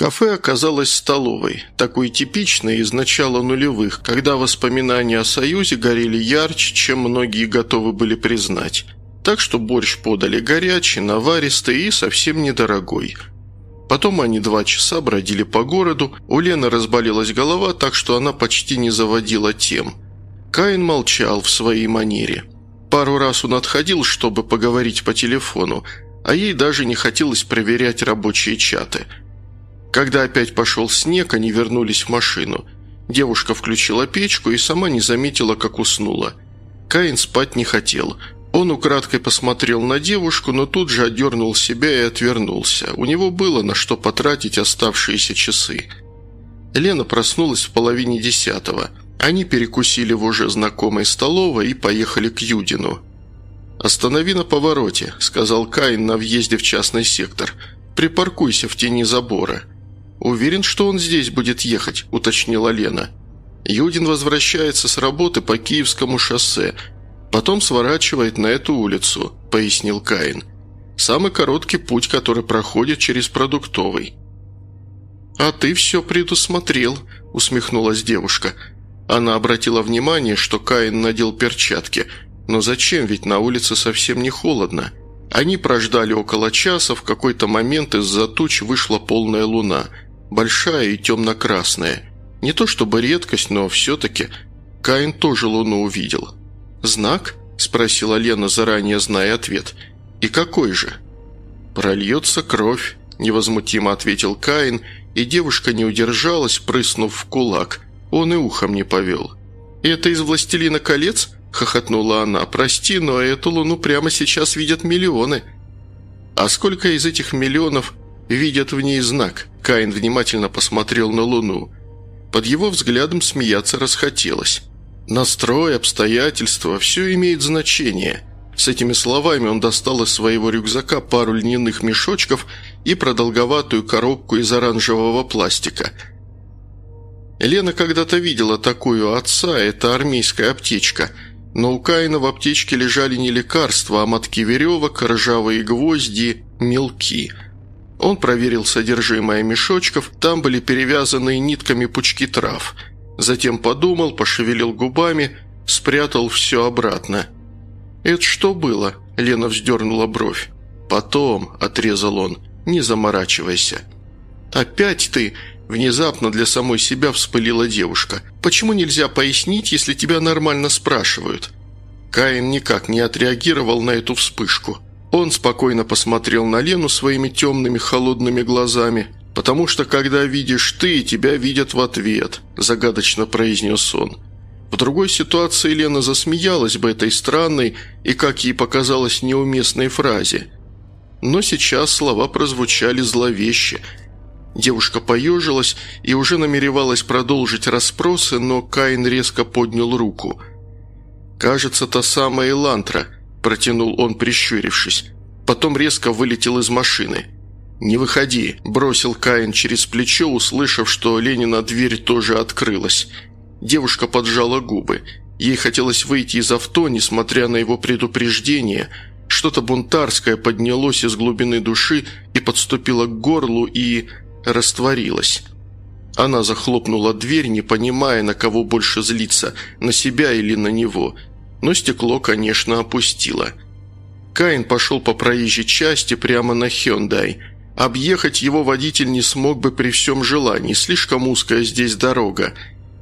Кафе оказалось столовой, такой типичной из начала нулевых, когда воспоминания о Союзе горели ярче, чем многие готовы были признать. Так что борщ подали горячий, наваристый и совсем недорогой. Потом они два часа бродили по городу, у Лены разболелась голова, так что она почти не заводила тем. Каин молчал в своей манере. Пару раз он отходил, чтобы поговорить по телефону, а ей даже не хотелось проверять рабочие чаты – когда опять пошел снег, они вернулись в машину. Девушка включила печку и сама не заметила, как уснула. Каин спать не хотел. Он украдкой посмотрел на девушку, но тут же одернул себя и отвернулся. У него было на что потратить оставшиеся часы. Лена проснулась в половине десятого. Они перекусили в уже знакомой столовой и поехали к Юдину. «Останови на повороте», – сказал Каин на въезде в частный сектор. «Припаркуйся в тени забора». «Уверен, что он здесь будет ехать», – уточнила Лена. Юдин возвращается с работы по Киевскому шоссе, потом сворачивает на эту улицу», – пояснил Каин. «Самый короткий путь, который проходит через продуктовый». «А ты все предусмотрел», – усмехнулась девушка. Она обратила внимание, что Каин надел перчатки. Но зачем, ведь на улице совсем не холодно. Они прождали около часа, в какой-то момент из-за туч вышла полная луна – большая и темно-красная. Не то чтобы редкость, но все-таки Каин тоже луну увидел. «Знак?» – спросила Лена, заранее зная ответ. «И какой же?» «Прольется кровь», – невозмутимо ответил Каин, и девушка не удержалась, прыснув в кулак. Он и ухом не повел. «Это из «Властелина колец»?» – хохотнула она. «Прости, но эту луну прямо сейчас видят миллионы». «А сколько из этих миллионов видят в ней знак?» Каин внимательно посмотрел на Луну. Под его взглядом смеяться расхотелось. Настрой, обстоятельства – все имеет значение. С этими словами он достал из своего рюкзака пару льняных мешочков и продолговатую коробку из оранжевого пластика. Лена когда-то видела такую отца, это армейская аптечка – но у Каина в аптечке лежали не лекарства, а мотки веревок, ржавые гвозди, мелки – он проверил содержимое мешочков, там были перевязанные нитками пучки трав. Затем подумал, пошевелил губами, спрятал все обратно. «Это что было?» – Лена вздернула бровь. «Потом», – отрезал он, – «не заморачивайся». «Опять ты?» – внезапно для самой себя вспылила девушка. «Почему нельзя пояснить, если тебя нормально спрашивают?» Каин никак не отреагировал на эту вспышку – он спокойно посмотрел на Лену своими темными холодными глазами. «Потому что, когда видишь ты, тебя видят в ответ», – загадочно произнес он. В другой ситуации Лена засмеялась бы этой странной и, как ей показалось, неуместной фразе. Но сейчас слова прозвучали зловеще. Девушка поежилась и уже намеревалась продолжить расспросы, но Каин резко поднял руку. «Кажется, та самая Элантра», – протянул он, прищурившись. Потом резко вылетел из машины. «Не выходи», – бросил Каин через плечо, услышав, что Ленина дверь тоже открылась. Девушка поджала губы. Ей хотелось выйти из авто, несмотря на его предупреждение. Что-то бунтарское поднялось из глубины души и подступило к горлу и... растворилось. Она захлопнула дверь, не понимая, на кого больше злиться, на себя или на него – но стекло, конечно, опустило. Каин пошел по проезжей части прямо на Хёндай. Объехать его водитель не смог бы при всем желании, слишком узкая здесь дорога.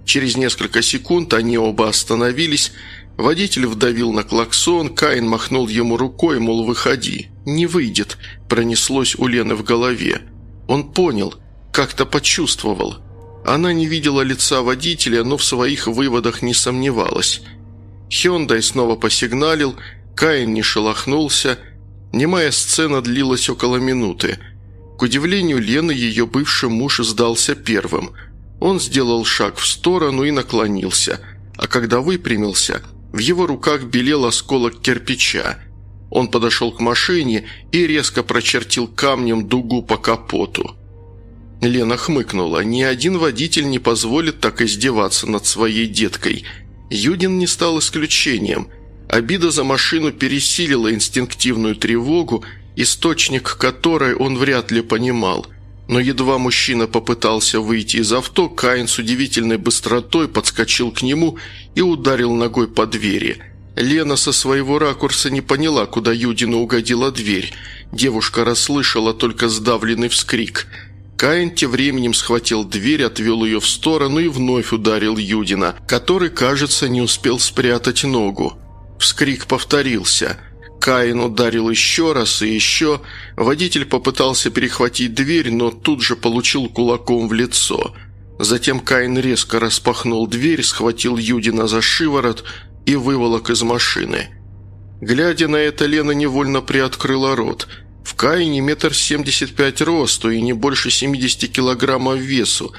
Через несколько секунд они оба остановились, Водитель вдавил на клаксон, Каин махнул ему рукой, мол, выходи. «Не выйдет», – пронеслось у Лены в голове. Он понял, как-то почувствовал. Она не видела лица водителя, но в своих выводах не сомневалась – Хёндай снова посигналил, Каин не шелохнулся. Немая сцена длилась около минуты. К удивлению Лены, ее бывший муж сдался первым. Он сделал шаг в сторону и наклонился, а когда выпрямился, в его руках белел осколок кирпича. Он подошел к машине и резко прочертил камнем дугу по капоту. Лена хмыкнула. Ни один водитель не позволит так издеваться над своей деткой – Юдин не стал исключением. Обида за машину пересилила инстинктивную тревогу, источник которой он вряд ли понимал. Но едва мужчина попытался выйти из авто, Каин с удивительной быстротой подскочил к нему и ударил ногой по двери. Лена со своего ракурса не поняла, куда Юдину угодила дверь. Девушка расслышала только сдавленный вскрик. Каин тем временем схватил дверь, отвел ее в сторону и вновь ударил Юдина, который, кажется, не успел спрятать ногу. Вскрик повторился – Каин ударил еще раз и еще. Водитель попытался перехватить дверь, но тут же получил кулаком в лицо. Затем Каин резко распахнул дверь, схватил Юдина за шиворот и выволок из машины. Глядя на это, Лена невольно приоткрыла рот. В Каине метр семьдесят пять росту и не больше семидесяти килограммов весу.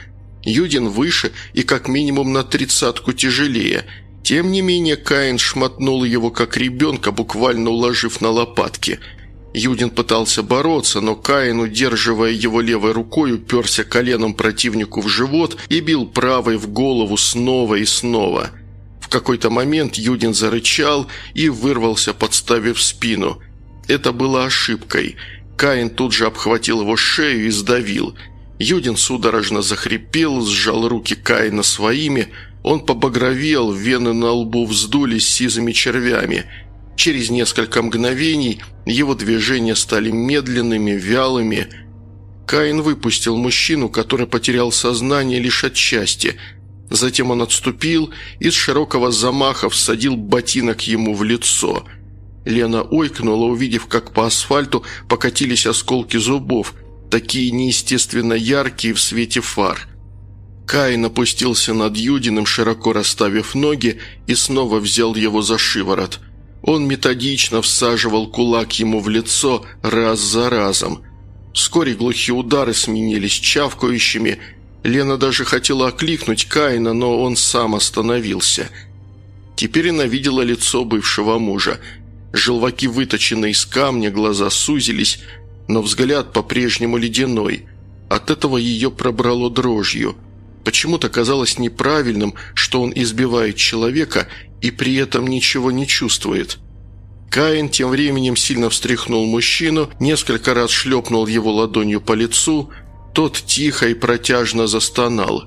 Юдин выше и как минимум на тридцатку тяжелее – тем не менее, Каин шмотнул его как ребенка, буквально уложив на лопатки. Юдин пытался бороться, но Каин, удерживая его левой рукой, уперся коленом противнику в живот и бил правой в голову снова и снова. В какой-то момент Юдин зарычал и вырвался, подставив спину. Это было ошибкой. Каин тут же обхватил его шею и сдавил. Юдин судорожно захрипел, сжал руки Каина своими – он побагровел, вены на лбу вздулись сизыми червями. Через несколько мгновений его движения стали медленными, вялыми. Каин выпустил мужчину, который потерял сознание лишь от счастья. Затем он отступил и с широкого замаха всадил ботинок ему в лицо. Лена ойкнула, увидев, как по асфальту покатились осколки зубов, такие неестественно яркие в свете фар – Каин опустился над Юдиным, широко расставив ноги, и снова взял его за шиворот. Он методично всаживал кулак ему в лицо раз за разом. Вскоре глухие удары сменились чавкающими. Лена даже хотела окликнуть Каина, но он сам остановился. Теперь она видела лицо бывшего мужа. Желваки выточены из камня, глаза сузились, но взгляд по-прежнему ледяной. От этого ее пробрало дрожью – Почему-то казалось неправильным, что он избивает человека и при этом ничего не чувствует. Каин тем временем сильно встряхнул мужчину, несколько раз шлепнул его ладонью по лицу, тот тихо и протяжно застонал.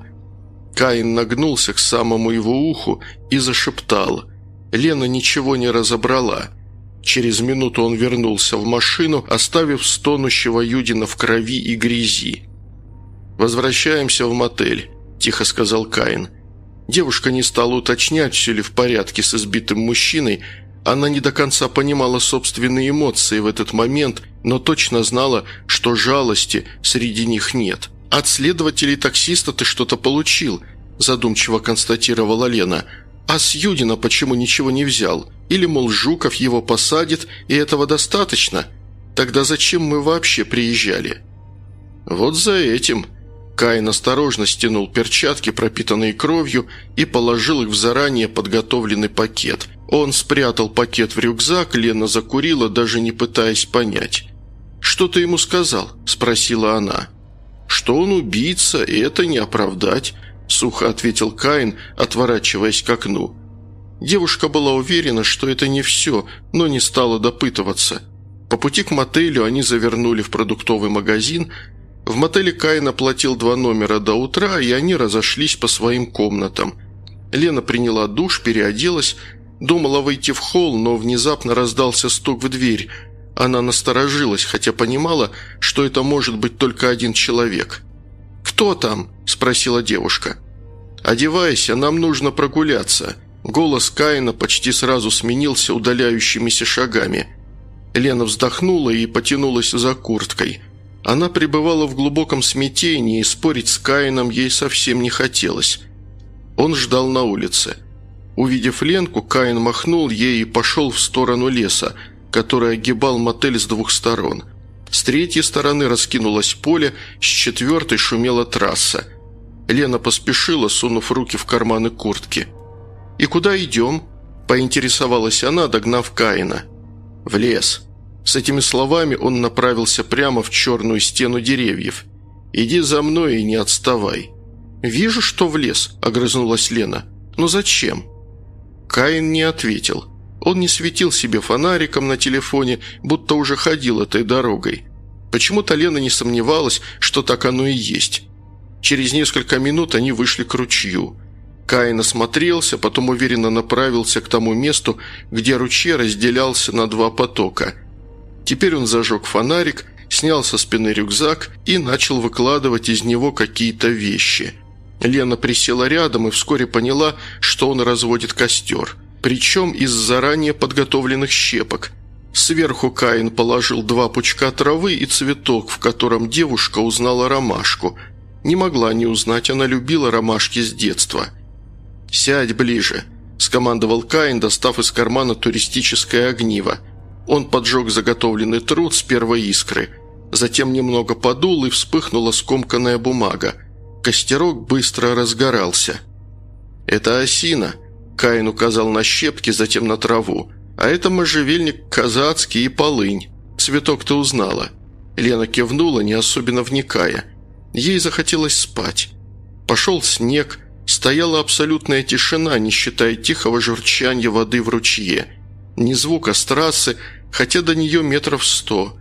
Каин нагнулся к самому его уху и зашептал. Лена ничего не разобрала. Через минуту он вернулся в машину, оставив стонущего Юдина в крови и грязи. «Возвращаемся в мотель тихо сказал Каин. Девушка не стала уточнять, все ли в порядке с избитым мужчиной. Она не до конца понимала собственные эмоции в этот момент, но точно знала, что жалости среди них нет. «От следователей таксиста ты что-то получил», – задумчиво констатировала Лена. «А с Юдина почему ничего не взял? Или, мол, Жуков его посадит, и этого достаточно? Тогда зачем мы вообще приезжали?» «Вот за этим», Каин осторожно стянул перчатки, пропитанные кровью, и положил их в заранее подготовленный пакет. Он спрятал пакет в рюкзак, Лена закурила, даже не пытаясь понять. «Что ты ему сказал?» – спросила она. «Что он убийца, и это не оправдать», – сухо ответил Каин, отворачиваясь к окну. Девушка была уверена, что это не все, но не стала допытываться. По пути к мотелю они завернули в продуктовый магазин, в мотеле Каин оплатил два номера до утра, и они разошлись по своим комнатам. Лена приняла душ, переоделась, думала выйти в холл, но внезапно раздался стук в дверь. Она насторожилась, хотя понимала, что это может быть только один человек. «Кто там?» – спросила девушка. «Одевайся, нам нужно прогуляться». Голос Каина почти сразу сменился удаляющимися шагами. Лена вздохнула и потянулась за курткой – она пребывала в глубоком смятении, и спорить с Каином ей совсем не хотелось. Он ждал на улице. Увидев Ленку, Каин махнул ей и пошел в сторону леса, который огибал мотель с двух сторон. С третьей стороны раскинулось поле, с четвертой шумела трасса. Лена поспешила, сунув руки в карманы куртки. «И куда идем?» – поинтересовалась она, догнав Каина. «В лес», с этими словами он направился прямо в черную стену деревьев. «Иди за мной и не отставай». «Вижу, что в лес», – огрызнулась Лена. «Но зачем?» Каин не ответил. Он не светил себе фонариком на телефоне, будто уже ходил этой дорогой. Почему-то Лена не сомневалась, что так оно и есть. Через несколько минут они вышли к ручью. Каин осмотрелся, потом уверенно направился к тому месту, где ручей разделялся на два потока. Теперь он зажег фонарик, снял со спины рюкзак и начал выкладывать из него какие-то вещи. Лена присела рядом и вскоре поняла, что он разводит костер. Причем из заранее подготовленных щепок. Сверху Каин положил два пучка травы и цветок, в котором девушка узнала ромашку. Не могла не узнать, она любила ромашки с детства – «Сядь ближе», – скомандовал Каин, достав из кармана туристическое огниво. Он поджег заготовленный труд с первой искры. Затем немного подул, и вспыхнула скомканная бумага. Костерок быстро разгорался. «Это осина», – Каин указал на щепки, затем на траву. «А это можжевельник казацкий и полынь. Цветок ты узнала». Лена кивнула, не особенно вникая. Ей захотелось спать. Пошел снег, Стояла абсолютная тишина, не считая тихого журчания воды в ручье. Ни звука с трассы, хотя до нее метров сто.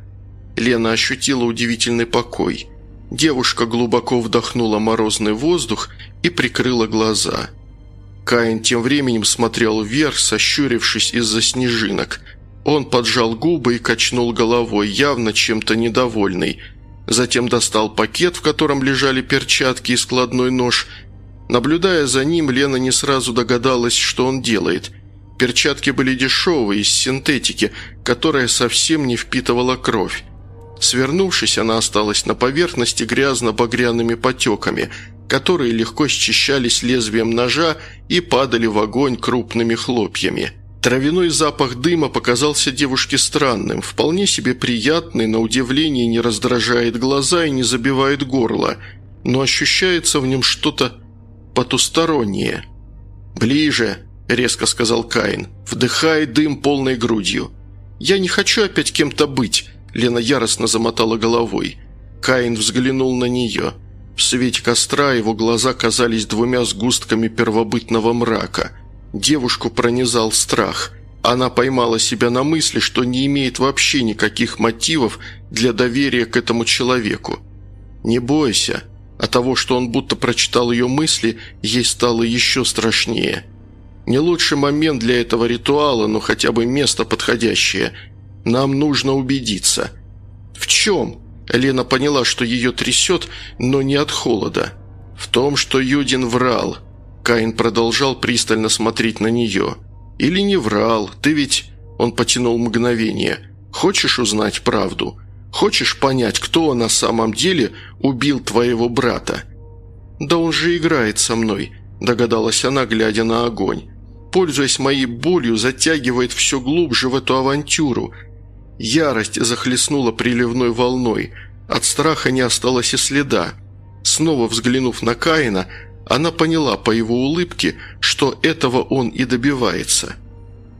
Лена ощутила удивительный покой. Девушка глубоко вдохнула морозный воздух и прикрыла глаза. Каин тем временем смотрел вверх, сощурившись из-за снежинок. Он поджал губы и качнул головой, явно чем-то недовольный. Затем достал пакет, в котором лежали перчатки и складной нож – Наблюдая за ним, Лена не сразу догадалась, что он делает. Перчатки были дешевые, из синтетики, которая совсем не впитывала кровь. Свернувшись, она осталась на поверхности грязно-багряными потеками, которые легко счищались лезвием ножа и падали в огонь крупными хлопьями. Травяной запах дыма показался девушке странным, вполне себе приятный, на удивление не раздражает глаза и не забивает горло, но ощущается в нем что-то потустороннее. «Ближе», – резко сказал Каин. «Вдыхай дым полной грудью». «Я не хочу опять кем-то быть», – Лена яростно замотала головой. Каин взглянул на нее. В свете костра его глаза казались двумя сгустками первобытного мрака. Девушку пронизал страх. Она поймала себя на мысли, что не имеет вообще никаких мотивов для доверия к этому человеку. «Не бойся», а того, что он будто прочитал ее мысли, ей стало еще страшнее. Не лучший момент для этого ритуала, но хотя бы место подходящее. Нам нужно убедиться. В чем? Лена поняла, что ее трясет, но не от холода. В том, что Юдин врал. Каин продолжал пристально смотреть на нее. «Или не врал, ты ведь...» Он потянул мгновение. «Хочешь узнать правду? Хочешь понять, кто на самом деле убил твоего брата?» «Да он же играет со мной», – догадалась она, глядя на огонь. «Пользуясь моей болью, затягивает все глубже в эту авантюру. Ярость захлестнула приливной волной. От страха не осталось и следа. Снова взглянув на Каина, она поняла по его улыбке, что этого он и добивается.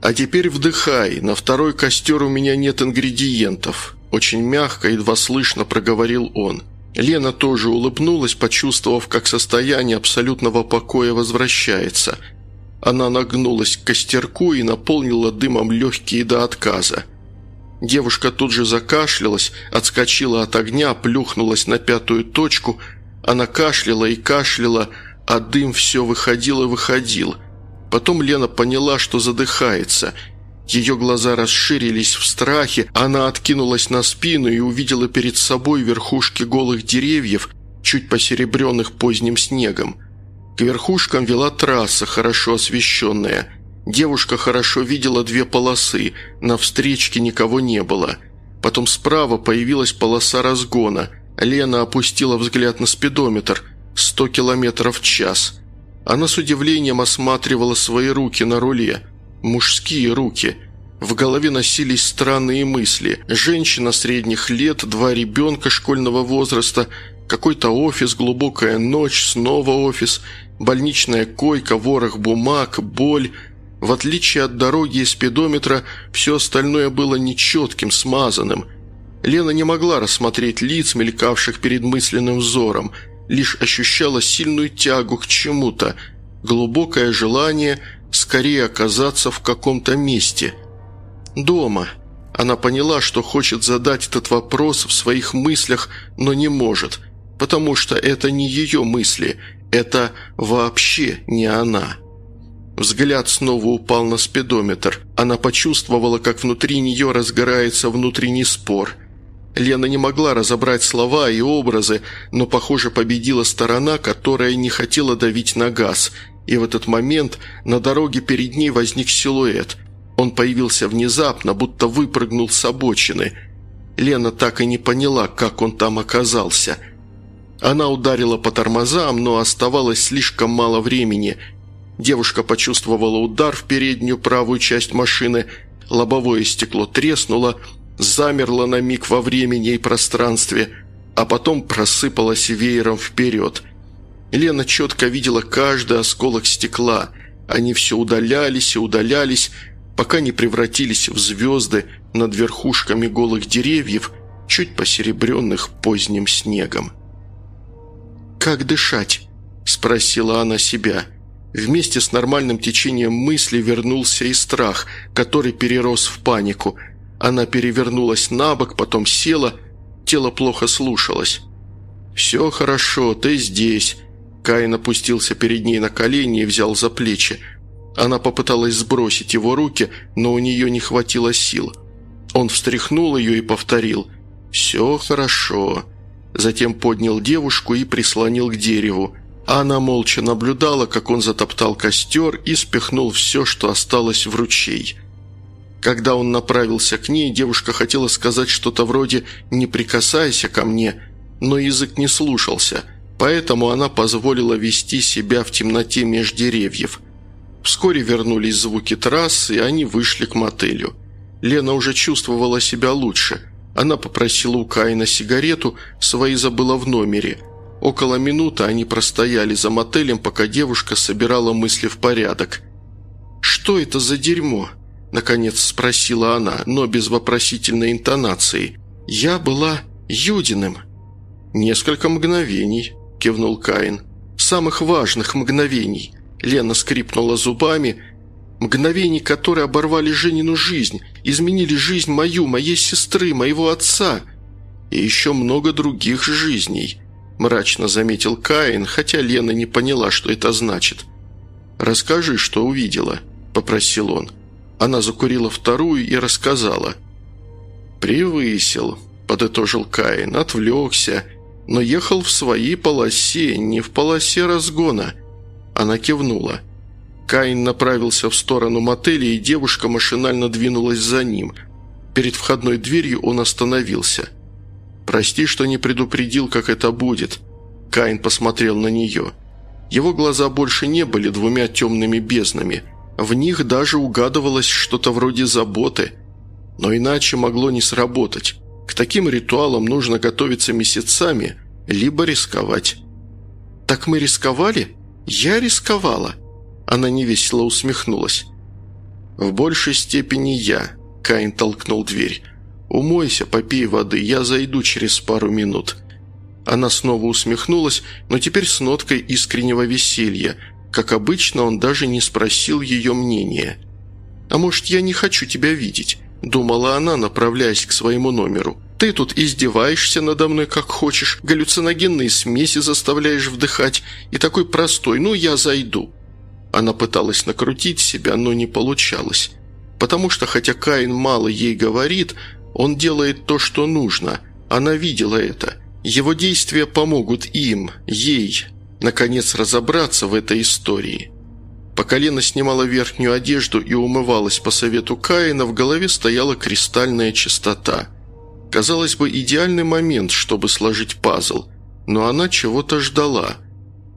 «А теперь вдыхай, на второй костер у меня нет ингредиентов». Очень мягко, едва слышно проговорил он. Лена тоже улыбнулась, почувствовав, как состояние абсолютного покоя возвращается. Она нагнулась к костерку и наполнила дымом легкие до отказа. Девушка тут же закашлялась, отскочила от огня, плюхнулась на пятую точку. Она кашляла и кашляла, а дым все выходил и выходил. Потом Лена поняла, что задыхается – ее глаза расширились в страхе, она откинулась на спину и увидела перед собой верхушки голых деревьев, чуть посеребренных поздним снегом. К верхушкам вела трасса, хорошо освещенная. Девушка хорошо видела две полосы, на встречке никого не было. Потом справа появилась полоса разгона. Лена опустила взгляд на спидометр. Сто километров в час. Она с удивлением осматривала свои руки на руле – Мужские руки. В голове носились странные мысли. Женщина средних лет, два ребенка школьного возраста, какой-то офис, глубокая ночь, снова офис, больничная койка, ворох бумаг, боль. В отличие от дороги и спидометра, все остальное было нечетким, смазанным. Лена не могла рассмотреть лиц, мелькавших перед мысленным взором, лишь ощущала сильную тягу к чему-то, глубокое желание – скорее оказаться в каком-то месте. Дома. Она поняла, что хочет задать этот вопрос в своих мыслях, но не может, потому что это не ее мысли, это вообще не она. Взгляд снова упал на спидометр. Она почувствовала, как внутри нее разгорается внутренний спор. Лена не могла разобрать слова и образы, но, похоже, победила сторона, которая не хотела давить на газ. И в этот момент на дороге перед ней возник силуэт. Он появился внезапно, будто выпрыгнул с обочины. Лена так и не поняла, как он там оказался. Она ударила по тормозам, но оставалось слишком мало времени. Девушка почувствовала удар в переднюю правую часть машины, лобовое стекло треснуло, замерло на миг во времени и пространстве, а потом просыпалась веером вперед. Лена четко видела каждый осколок стекла. Они все удалялись и удалялись, пока не превратились в звезды над верхушками голых деревьев, чуть посеребренных поздним снегом. «Как дышать?» – спросила она себя. Вместе с нормальным течением мысли вернулся и страх, который перерос в панику – она перевернулась на бок, потом села, тело плохо слушалось. «Все хорошо, ты здесь». Каин опустился перед ней на колени и взял за плечи. Она попыталась сбросить его руки, но у нее не хватило сил. Он встряхнул ее и повторил «Все хорошо». Затем поднял девушку и прислонил к дереву. Она молча наблюдала, как он затоптал костер и спихнул все, что осталось в ручей – когда он направился к ней, девушка хотела сказать что-то вроде «не прикасайся ко мне», но язык не слушался, поэтому она позволила вести себя в темноте меж деревьев. Вскоре вернулись звуки трассы, и они вышли к мотелю. Лена уже чувствовала себя лучше. Она попросила у Каина сигарету, свои забыла в номере. Около минуты они простояли за мотелем, пока девушка собирала мысли в порядок. «Что это за дерьмо?» – наконец спросила она, но без вопросительной интонации. «Я была Юдиным». «Несколько мгновений», – кивнул Каин. «Самых важных мгновений». Лена скрипнула зубами. «Мгновений, которые оборвали Женину жизнь, изменили жизнь мою, моей сестры, моего отца. И еще много других жизней», – мрачно заметил Каин, хотя Лена не поняла, что это значит. «Расскажи, что увидела», – попросил он. – она закурила вторую и рассказала. «Превысил», – подытожил Каин, – «отвлекся, но ехал в своей полосе, не в полосе разгона». Она кивнула. Каин направился в сторону мотеля, и девушка машинально двинулась за ним. Перед входной дверью он остановился. «Прости, что не предупредил, как это будет». Каин посмотрел на нее. Его глаза больше не были двумя темными безднами. В них даже угадывалось что-то вроде заботы. Но иначе могло не сработать. К таким ритуалам нужно готовиться месяцами, либо рисковать. «Так мы рисковали? Я рисковала!» Она невесело усмехнулась. «В большей степени я», – Каин толкнул дверь. «Умойся, попей воды, я зайду через пару минут». Она снова усмехнулась, но теперь с ноткой искреннего веселья – как обычно, он даже не спросил ее мнения. «А может, я не хочу тебя видеть?» – думала она, направляясь к своему номеру. «Ты тут издеваешься надо мной как хочешь, галлюциногенные смеси заставляешь вдыхать, и такой простой «ну, я зайду». Она пыталась накрутить себя, но не получалось. Потому что, хотя Каин мало ей говорит, он делает то, что нужно. Она видела это. Его действия помогут им, ей, наконец разобраться в этой истории. Пока Лена снимала верхнюю одежду и умывалась по совету Каина, в голове стояла кристальная чистота. Казалось бы, идеальный момент, чтобы сложить пазл, но она чего-то ждала.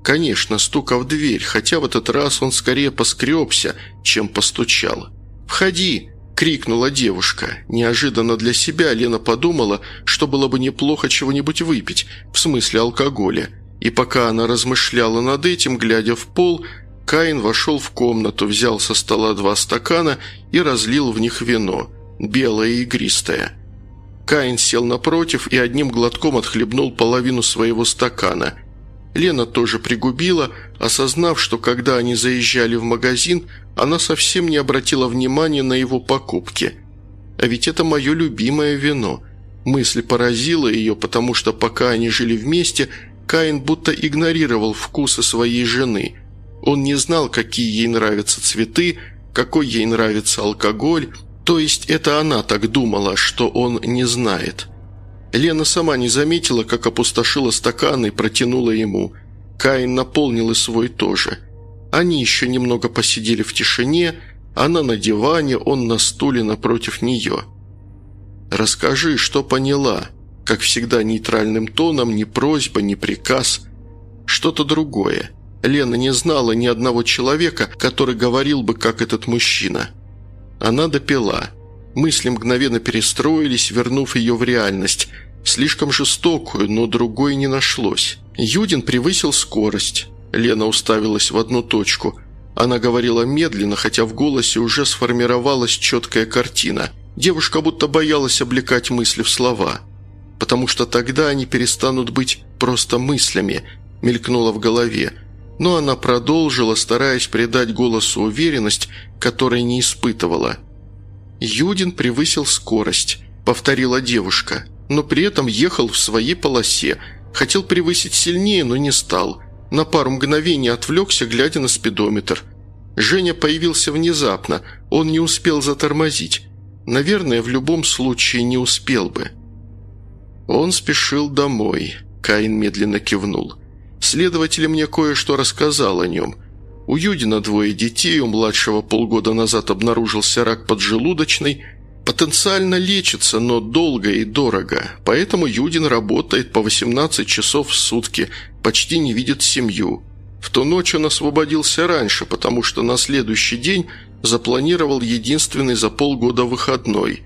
Конечно, стука в дверь, хотя в этот раз он скорее поскребся, чем постучал. «Входи!» – крикнула девушка. Неожиданно для себя Лена подумала, что было бы неплохо чего-нибудь выпить, в смысле алкоголя – и пока она размышляла над этим, глядя в пол, Каин вошел в комнату, взял со стола два стакана и разлил в них вино, белое и игристое. Каин сел напротив и одним глотком отхлебнул половину своего стакана. Лена тоже пригубила, осознав, что когда они заезжали в магазин, она совсем не обратила внимания на его покупки. А ведь это мое любимое вино. Мысль поразила ее, потому что пока они жили вместе, Каин будто игнорировал вкусы своей жены. Он не знал, какие ей нравятся цветы, какой ей нравится алкоголь, то есть это она так думала, что он не знает. Лена сама не заметила, как опустошила стакан и протянула ему. Каин наполнил и свой тоже. Они еще немного посидели в тишине, она на диване, он на стуле напротив нее. «Расскажи, что поняла», как всегда нейтральным тоном, ни просьба, ни приказ. Что-то другое. Лена не знала ни одного человека, который говорил бы, как этот мужчина. Она допила. Мысли мгновенно перестроились, вернув ее в реальность. Слишком жестокую, но другой не нашлось. Юдин превысил скорость. Лена уставилась в одну точку. Она говорила медленно, хотя в голосе уже сформировалась четкая картина. Девушка будто боялась облекать мысли в слова. «Потому что тогда они перестанут быть просто мыслями», мелькнуло в голове. Но она продолжила, стараясь придать голосу уверенность, которой не испытывала. «Юдин превысил скорость», — повторила девушка, но при этом ехал в своей полосе, хотел превысить сильнее, но не стал. На пару мгновений отвлекся, глядя на спидометр. Женя появился внезапно, он не успел затормозить. Наверное, в любом случае не успел бы. Он спешил домой. Каин медленно кивнул. Следователь мне кое-что рассказал о нем. У Юдина двое детей, у младшего полгода назад обнаружился рак поджелудочной. Потенциально лечится, но долго и дорого. Поэтому Юдин работает по 18 часов в сутки, почти не видит семью. В ту ночь он освободился раньше, потому что на следующий день запланировал единственный за полгода выходной.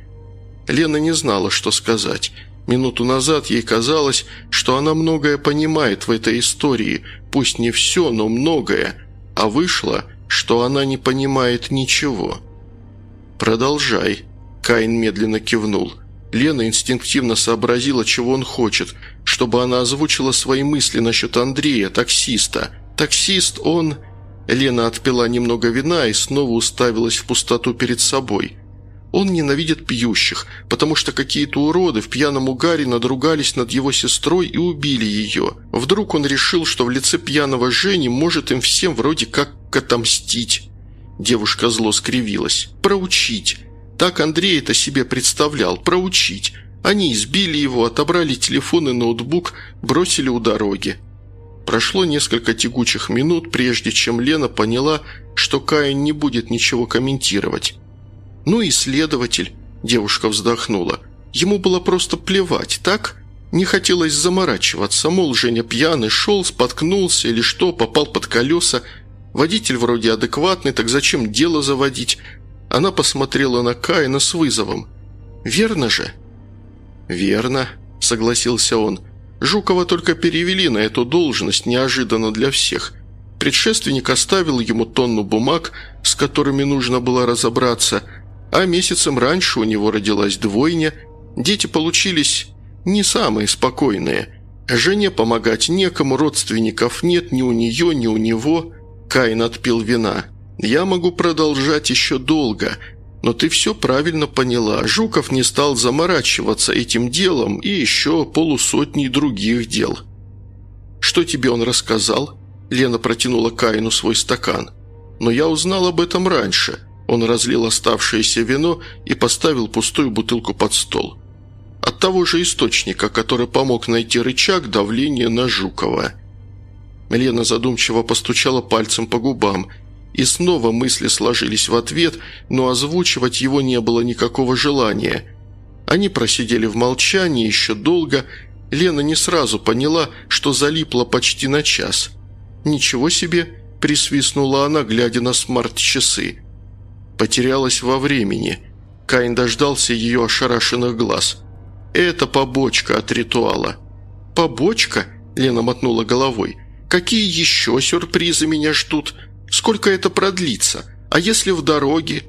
Лена не знала, что сказать. Минуту назад ей казалось, что она многое понимает в этой истории, пусть не все, но многое, а вышло, что она не понимает ничего. «Продолжай», – Каин медленно кивнул. Лена инстинктивно сообразила, чего он хочет, чтобы она озвучила свои мысли насчет Андрея, таксиста. Таксист, он... Лена отпила немного вина и снова уставилась в пустоту перед собой – он ненавидит пьющих, потому что какие-то уроды в пьяном угаре надругались над его сестрой и убили ее. Вдруг он решил, что в лице пьяного Жени может им всем вроде как отомстить. Девушка зло скривилась. «Проучить». Так Андрей это себе представлял. «Проучить». Они избили его, отобрали телефон и ноутбук, бросили у дороги. Прошло несколько тягучих минут, прежде чем Лена поняла, что Каин не будет ничего комментировать. «Ну и следователь», – девушка вздохнула. «Ему было просто плевать, так?» Не хотелось заморачиваться, мол, Женя пьяный, шел, споткнулся или что, попал под колеса. Водитель вроде адекватный, так зачем дело заводить? Она посмотрела на Каина с вызовом. «Верно же?» «Верно», – согласился он. «Жукова только перевели на эту должность неожиданно для всех. Предшественник оставил ему тонну бумаг, с которыми нужно было разобраться – а месяцем раньше у него родилась двойня. Дети получились не самые спокойные. Жене помогать некому, родственников нет ни у нее, ни у него. Каин отпил вина. «Я могу продолжать еще долго, но ты все правильно поняла. Жуков не стал заморачиваться этим делом и еще полусотней других дел». «Что тебе он рассказал?» Лена протянула Каину свой стакан. «Но я узнал об этом раньше. Он разлил оставшееся вино и поставил пустую бутылку под стол. От того же источника, который помог найти рычаг давления на Жукова. Лена задумчиво постучала пальцем по губам, и снова мысли сложились в ответ, но озвучивать его не было никакого желания. Они просидели в молчании еще долго, Лена не сразу поняла, что залипла почти на час. «Ничего себе!» – присвистнула она, глядя на смарт-часы потерялась во времени. Каин дождался ее ошарашенных глаз. «Это побочка от ритуала». «Побочка?» – Лена мотнула головой. «Какие еще сюрпризы меня ждут? Сколько это продлится? А если в дороге?»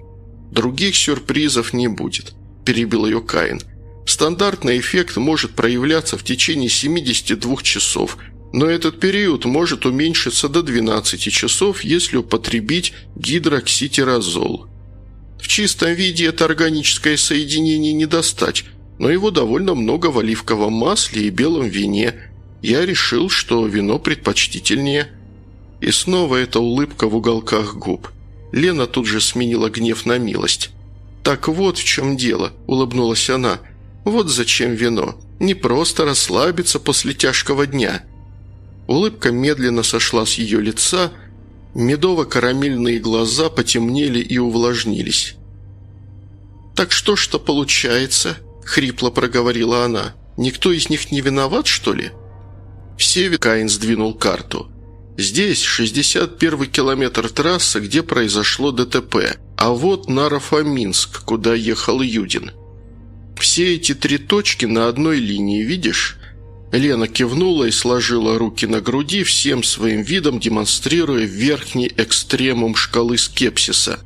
«Других сюрпризов не будет», – перебил ее Каин. «Стандартный эффект может проявляться в течение 72 часов, но этот период может уменьшиться до 12 часов, если употребить гидрокситирозол. В чистом виде это органическое соединение не достать, но его довольно много в оливковом масле и белом вине. Я решил, что вино предпочтительнее. И снова эта улыбка в уголках губ. Лена тут же сменила гнев на милость. «Так вот в чем дело», – улыбнулась она. «Вот зачем вино. Не просто расслабиться после тяжкого дня». Улыбка медленно сошла с ее лица, медово-карамельные глаза потемнели и увлажнились. «Так что ж-то получается?» – хрипло проговорила она. «Никто из них не виноват, что ли?» Все Каин сдвинул карту. Здесь 61 километр трассы, где произошло ДТП, а вот Нарафаминск, куда ехал Юдин. Все эти три точки на одной линии, видишь? Лена кивнула и сложила руки на груди, всем своим видом демонстрируя верхний экстремум шкалы скепсиса.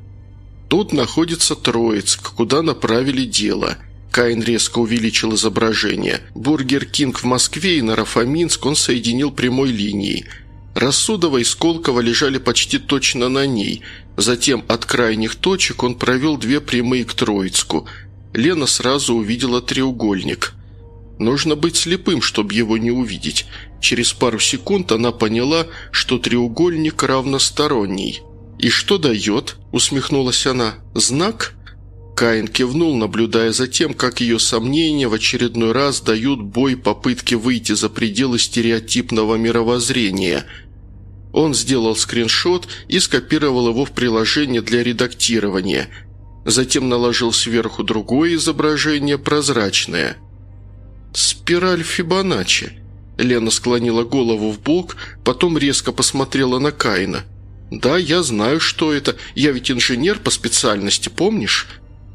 Тут находится Троицк, куда направили дело. Каин резко увеличил изображение. Бургер Кинг в Москве и Наро-Фоминск он соединил прямой линией – Рассудово и Сколково лежали почти точно на ней. Затем от крайних точек он провел две прямые к Троицку. Лена сразу увидела треугольник. Нужно быть слепым, чтобы его не увидеть. Через пару секунд она поняла, что треугольник равносторонний. «И что дает?» – усмехнулась она. «Знак?» Каин кивнул, наблюдая за тем, как ее сомнения в очередной раз дают бой попытке выйти за пределы стереотипного мировоззрения – он сделал скриншот и скопировал его в приложение для редактирования. Затем наложил сверху другое изображение, прозрачное. «Спираль Фибоначчи». Лена склонила голову в бок, потом резко посмотрела на Каина. «Да, я знаю, что это. Я ведь инженер по специальности, помнишь?»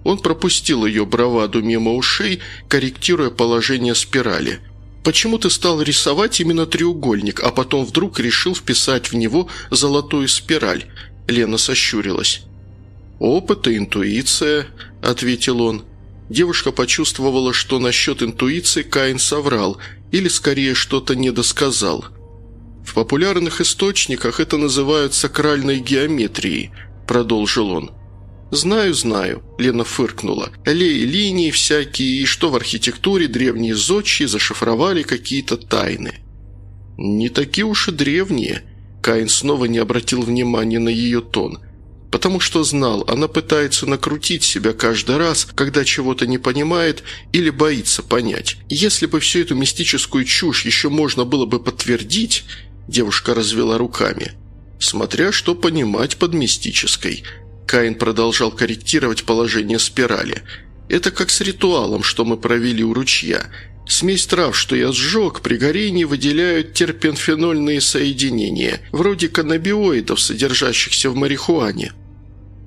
Он пропустил ее браваду мимо ушей, корректируя положение спирали. Почему ты стал рисовать именно треугольник, а потом вдруг решил вписать в него золотую спираль?» Лена сощурилась. «Опыт и интуиция», – ответил он. Девушка почувствовала, что насчет интуиции Каин соврал, или скорее что-то недосказал. «В популярных источниках это называют сакральной геометрией», – продолжил он. «Знаю, знаю», – Лена фыркнула. «Аллеи, линии всякие, и что в архитектуре древние зодчие зашифровали какие-то тайны». «Не такие уж и древние», – Каин снова не обратил внимания на ее тон. «Потому что знал, она пытается накрутить себя каждый раз, когда чего-то не понимает или боится понять. Если бы всю эту мистическую чушь еще можно было бы подтвердить...» Девушка развела руками. «Смотря что понимать под мистической», Каин продолжал корректировать положение спирали. «Это как с ритуалом, что мы провели у ручья. Смесь трав, что я сжег, при горении выделяют терпенфенольные соединения, вроде каннабиоидов, содержащихся в марихуане».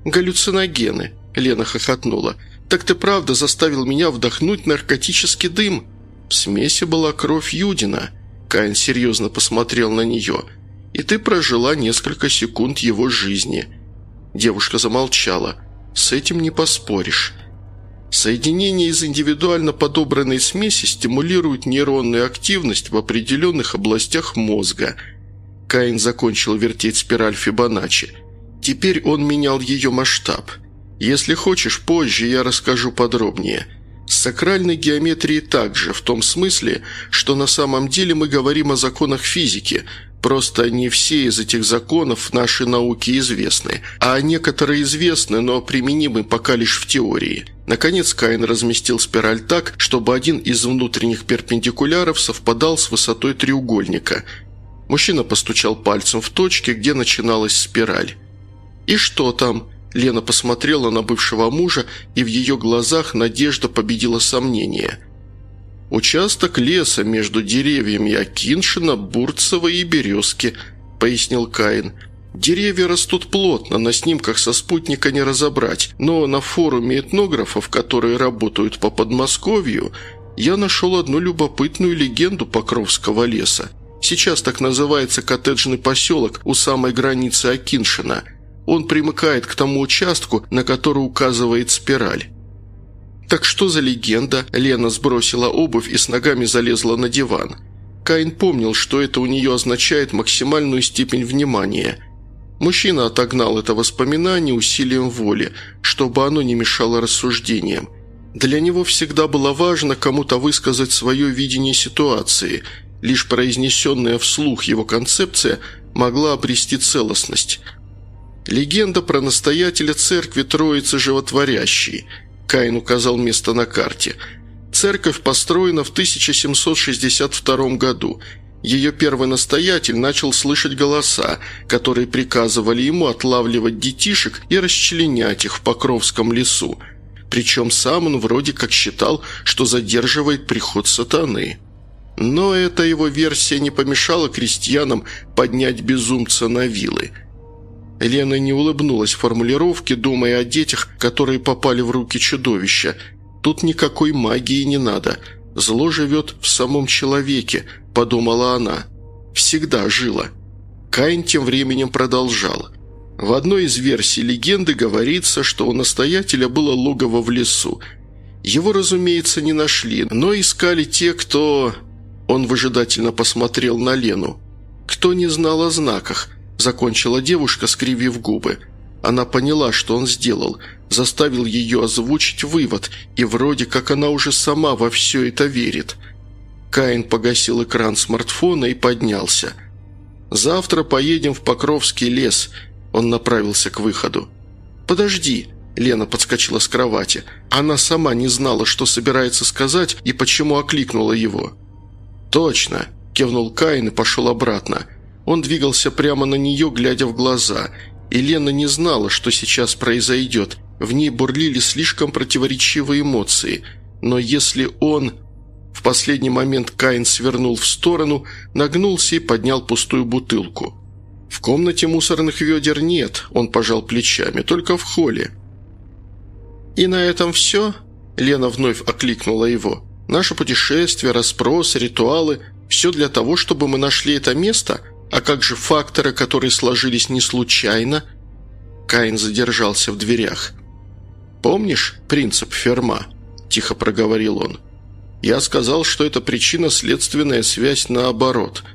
«Галлюциногены», – Лена хохотнула. «Так ты правда заставил меня вдохнуть наркотический дым?» В смеси была кровь Юдина. Каин серьезно посмотрел на нее. «И ты прожила несколько секунд его жизни». Девушка замолчала. «С этим не поспоришь». Соединение из индивидуально подобранной смеси стимулирует нейронную активность в определенных областях мозга. Каин закончил вертеть спираль Фибоначчи. Теперь он менял ее масштаб. Если хочешь, позже я расскажу подробнее. С сакральной геометрией также, в том смысле, что на самом деле мы говорим о законах физики – Просто не все из этих законов нашей науке известны, а некоторые известны, но применимы пока лишь в теории. Наконец Каин разместил спираль так, чтобы один из внутренних перпендикуляров совпадал с высотой треугольника. Мужчина постучал пальцем в точке, где начиналась спираль. «И что там?» Лена посмотрела на бывшего мужа, и в ее глазах надежда победила сомнение – «Участок леса между деревьями Акиншина, Бурцева и Березки», – пояснил Каин. «Деревья растут плотно, на снимках со спутника не разобрать, но на форуме этнографов, которые работают по Подмосковью, я нашел одну любопытную легенду Покровского леса. Сейчас так называется коттеджный поселок у самой границы Акиншина. Он примыкает к тому участку, на который указывает спираль. «Так что за легенда?» Лена сбросила обувь и с ногами залезла на диван. Каин помнил, что это у нее означает максимальную степень внимания. Мужчина отогнал это воспоминание усилием воли, чтобы оно не мешало рассуждениям. Для него всегда было важно кому-то высказать свое видение ситуации. Лишь произнесенная вслух его концепция могла обрести целостность. Легенда про настоятеля церкви Троицы Животворящей. Каин указал место на карте. Церковь построена в 1762 году. Ее первый настоятель начал слышать голоса, которые приказывали ему отлавливать детишек и расчленять их в Покровском лесу – причем сам он вроде как считал, что задерживает приход сатаны. Но эта его версия не помешала крестьянам поднять безумца на вилы. Лена не улыбнулась формулировке, думая о детях, которые попали в руки чудовища. Тут никакой магии не надо. Зло живет в самом человеке, подумала она. Всегда жила. Каин тем временем продолжал – в одной из версий легенды говорится, что у настоятеля было логово в лесу. Его, разумеется, не нашли, но искали те, кто... Он выжидательно посмотрел на Лену. «Кто не знал о знаках?» – закончила девушка, скривив губы. Она поняла, что он сделал, заставил ее озвучить вывод, и вроде как она уже сама во все это верит. Каин погасил экран смартфона и поднялся. «Завтра поедем в Покровский лес», он направился к выходу. «Подожди!» Лена подскочила с кровати. Она сама не знала, что собирается сказать и почему окликнула его. «Точно!» – кивнул Каин и пошел обратно. Он двигался прямо на нее, глядя в глаза. И Лена не знала, что сейчас произойдет. В ней бурлили слишком противоречивые эмоции. Но если он... В последний момент Каин свернул в сторону, нагнулся и поднял пустую бутылку. «В комнате мусорных ведер нет», – он пожал плечами, – «только в холле». «И на этом все?» – Лена вновь окликнула его. «Наше путешествие, расспросы, ритуалы – все для того, чтобы мы нашли это место? А как же факторы, которые сложились не случайно?» Каин задержался в дверях. «Помнишь принцип Ферма?» – тихо проговорил он. «Я сказал, что это причинно-следственная связь наоборот –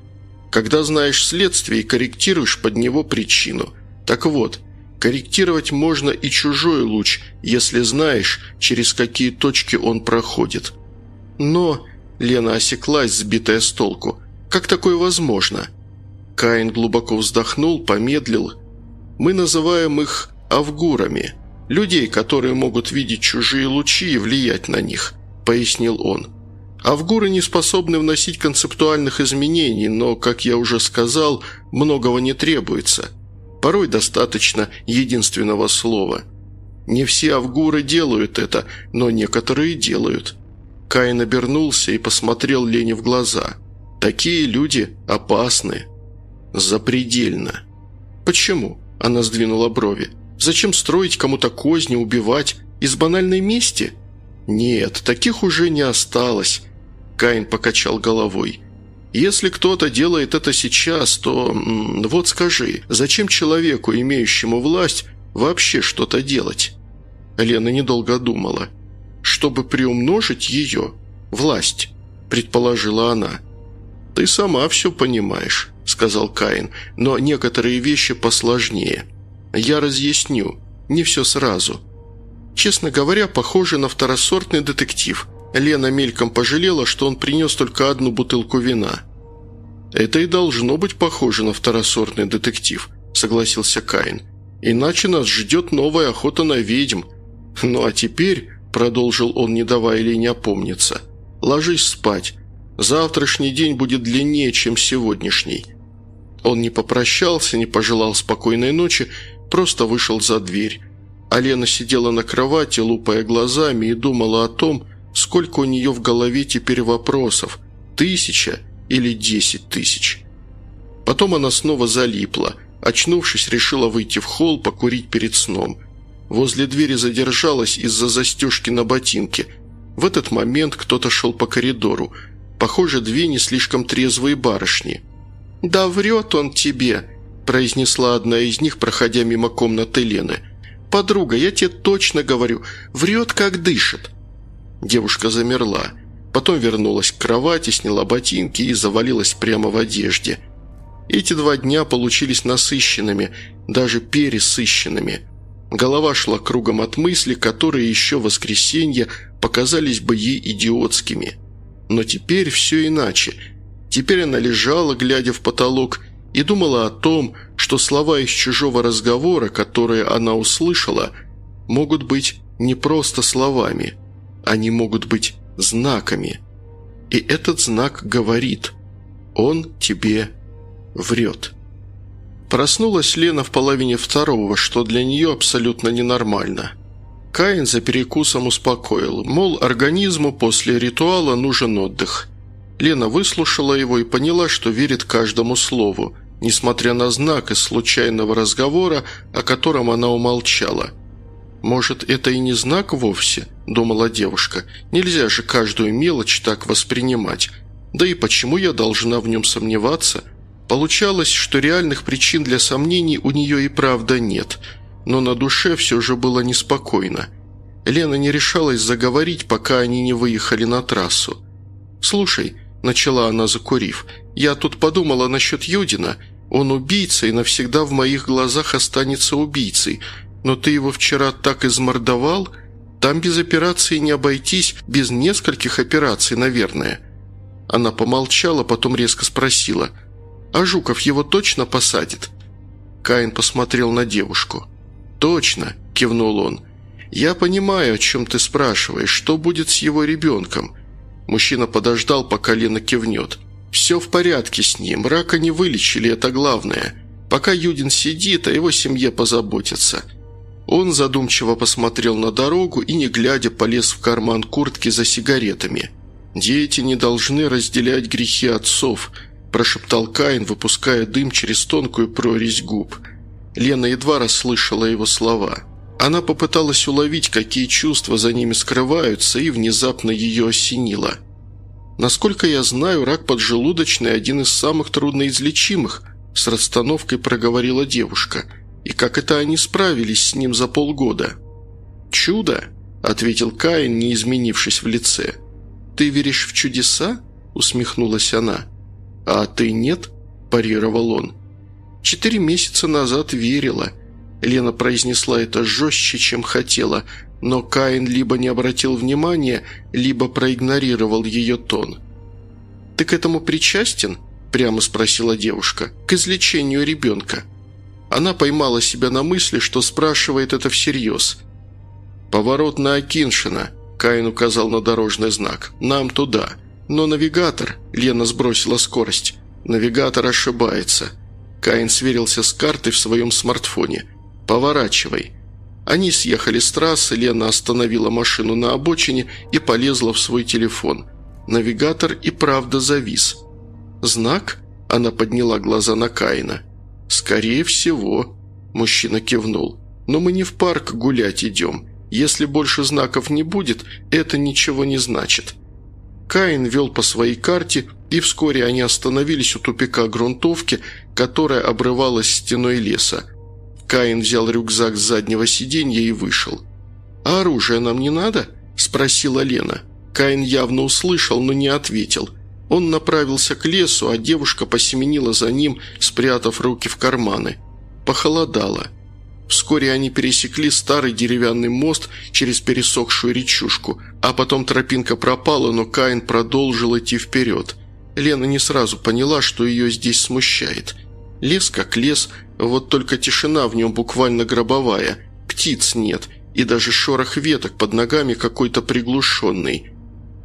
когда знаешь следствие и корректируешь под него причину. Так вот, корректировать можно и чужой луч, если знаешь, через какие точки он проходит. Но... Лена осеклась, сбитая с толку. «Как такое возможно?» Каин глубоко вздохнул, помедлил. «Мы называем их авгурами. Людей, которые могут видеть чужие лучи и влиять на них», — пояснил он. Авгуры не способны вносить концептуальных изменений, но, как я уже сказал, многого не требуется. Порой достаточно единственного слова. Не все авгуры делают это, но некоторые делают. Каин обернулся и посмотрел Лене в глаза. Такие люди опасны. Запредельно. Почему? Она сдвинула брови. Зачем строить кому-то козни, убивать? Из банальной мести? Нет, таких уже не осталось. Каин покачал головой. «Если кто-то делает это сейчас, то... Вот скажи, зачем человеку, имеющему власть, вообще что-то делать?» Лена недолго думала. «Чтобы приумножить ее, власть», – предположила она. «Ты сама все понимаешь», – сказал Каин, – «но некоторые вещи посложнее. Я разъясню, не все сразу. Честно говоря, похоже на второсортный детектив – Лена мельком пожалела, что он принес только одну бутылку вина. «Это и должно быть похоже на второсортный детектив», – согласился Каин. «Иначе нас ждет новая охота на ведьм. Ну а теперь», – продолжил он, не давая Лене опомниться, – «ложись спать. Завтрашний день будет длиннее, чем сегодняшний». Он не попрощался, не пожелал спокойной ночи, просто вышел за дверь. А Лена сидела на кровати, лупая глазами, и думала о том, Сколько у нее в голове теперь вопросов? Тысяча или десять тысяч? Потом она снова залипла. Очнувшись, решила выйти в холл, покурить перед сном. Возле двери задержалась из-за застежки на ботинке. В этот момент кто-то шел по коридору. Похоже, две не слишком трезвые барышни. «Да врет он тебе», – произнесла одна из них, проходя мимо комнаты Лены. «Подруга, я тебе точно говорю, врет, как дышит». Девушка замерла. Потом вернулась к кровати, сняла ботинки и завалилась прямо в одежде. Эти два дня получились насыщенными. даже пересыщенными. Голова шла кругом от мыслей, которые еще в воскресенье показались бы ей идиотскими. Но теперь все иначе. Теперь она лежала, глядя в потолок, и думала о том, что слова из чужого разговора, которые она услышала, могут быть не просто словами, они могут быть знаками. И этот знак говорит «Он тебе врет». Проснулась Лена в половине второго, что для нее абсолютно ненормально. Каин за перекусом успокоил, мол, организму после ритуала нужен отдых. Лена выслушала его и поняла, что верит каждому слову, несмотря на знак из случайного разговора, о котором она умолчала. «Может, это и не знак вовсе?» – думала девушка. «Нельзя же каждую мелочь так воспринимать. Да и почему я должна в нем сомневаться?» Получалось, что реальных причин для сомнений у нее и правда нет, но на душе все же было неспокойно. Лена не решалась заговорить, пока они не выехали на трассу. «Слушай», – начала она, закурив, – «я тут подумала насчет Юдина. Он убийца и навсегда в моих глазах останется убийцей. Но ты его вчера так измордовал? Там без операции не обойтись, без нескольких операций, наверное». Она помолчала, потом резко спросила – «А Жуков его точно посадит?» Каин посмотрел на девушку. «Точно», – кивнул он. «Я понимаю, о чем ты спрашиваешь. Что будет с его ребенком?» Мужчина подождал, пока Лена кивнет. «Все в порядке с ним. Рака не вылечили, это главное. Пока Юдин сидит, о его семье позаботятся». Он задумчиво посмотрел на дорогу и, не глядя, полез в карман куртки за сигаретами. «Дети не должны разделять грехи отцов», – прошептал Каин, выпуская дым через тонкую прорезь губ. Лена едва расслышала его слова. Она попыталась уловить, какие чувства за ними скрываются, и внезапно ее осенило. «Насколько я знаю, рак поджелудочный – один из самых трудноизлечимых», – с расстановкой проговорила девушка. «И как это они справились с ним за полгода?» «Чудо», – ответил Каин, не изменившись в лице. «Ты веришь в чудеса?» – усмехнулась она. «А ты нет?» – парировал он. «Четыре месяца назад верила». Лена произнесла это жестче, чем хотела, но Каин либо не обратил внимания, либо проигнорировал ее тон. «Ты к этому причастен?» – прямо спросила девушка. «К излечению ребенка». Она поймала себя на мысли, что спрашивает это всерьез. «Поворот на Акиншина», – Каин указал на дорожный знак. «Нам туда». «Но навигатор...» – Лена сбросила скорость. «Навигатор ошибается». Каин сверился с картой в своем смартфоне. «Поворачивай». Они съехали с трассы, Лена остановила машину на обочине и полезла в свой телефон. Навигатор и правда завис. «Знак?» – она подняла глаза на Каина. «Скорее всего», – мужчина кивнул. «Но мы не в парк гулять идем. Если больше знаков не будет, это ничего не значит». Каин вел по своей карте, и вскоре они остановились у тупика грунтовки, которая обрывалась стеной леса. Каин взял рюкзак с заднего сиденья и вышел. «А оружие нам не надо?» – спросила Лена. Каин явно услышал, но не ответил. Он направился к лесу, а девушка посеменила за ним, спрятав руки в карманы. Похолодало. Вскоре они пересекли старый деревянный мост через пересохшую речушку, а потом тропинка пропала, но Каин продолжил идти вперед. Лена не сразу поняла, что ее здесь смущает. Лес как лес, вот только тишина в нем буквально гробовая, птиц нет, и даже шорох веток под ногами какой-то приглушенный.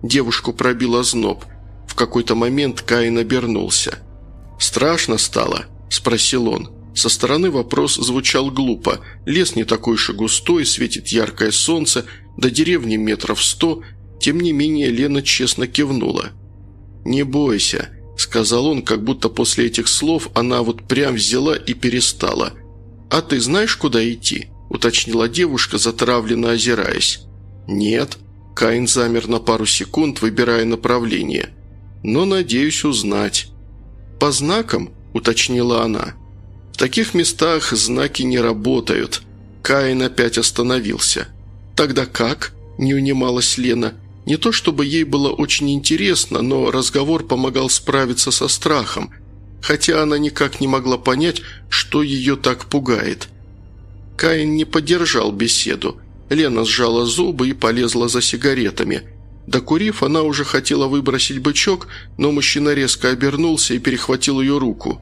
Девушку пробило зноб. В какой-то момент Каин обернулся. «Страшно стало?» – спросил он. Со стороны вопрос звучал глупо. Лес не такой уж и густой, светит яркое солнце, до деревни метров сто. Тем не менее Лена честно кивнула. «Не бойся», – сказал он, как будто после этих слов она вот прям взяла и перестала. «А ты знаешь, куда идти?» – уточнила девушка, затравленно озираясь. «Нет». Каин замер на пару секунд, выбирая направление. «Но надеюсь узнать». «По знакам?» – уточнила она. В таких местах знаки не работают. Каин опять остановился. «Тогда как?» – не унималась Лена. Не то чтобы ей было очень интересно, но разговор помогал справиться со страхом. хотя она никак не могла понять, что ее так пугает. Каин не поддержал беседу. Лена сжала зубы и полезла за сигаретами. Докурив, она уже хотела выбросить бычок, но мужчина резко обернулся и перехватил ее руку.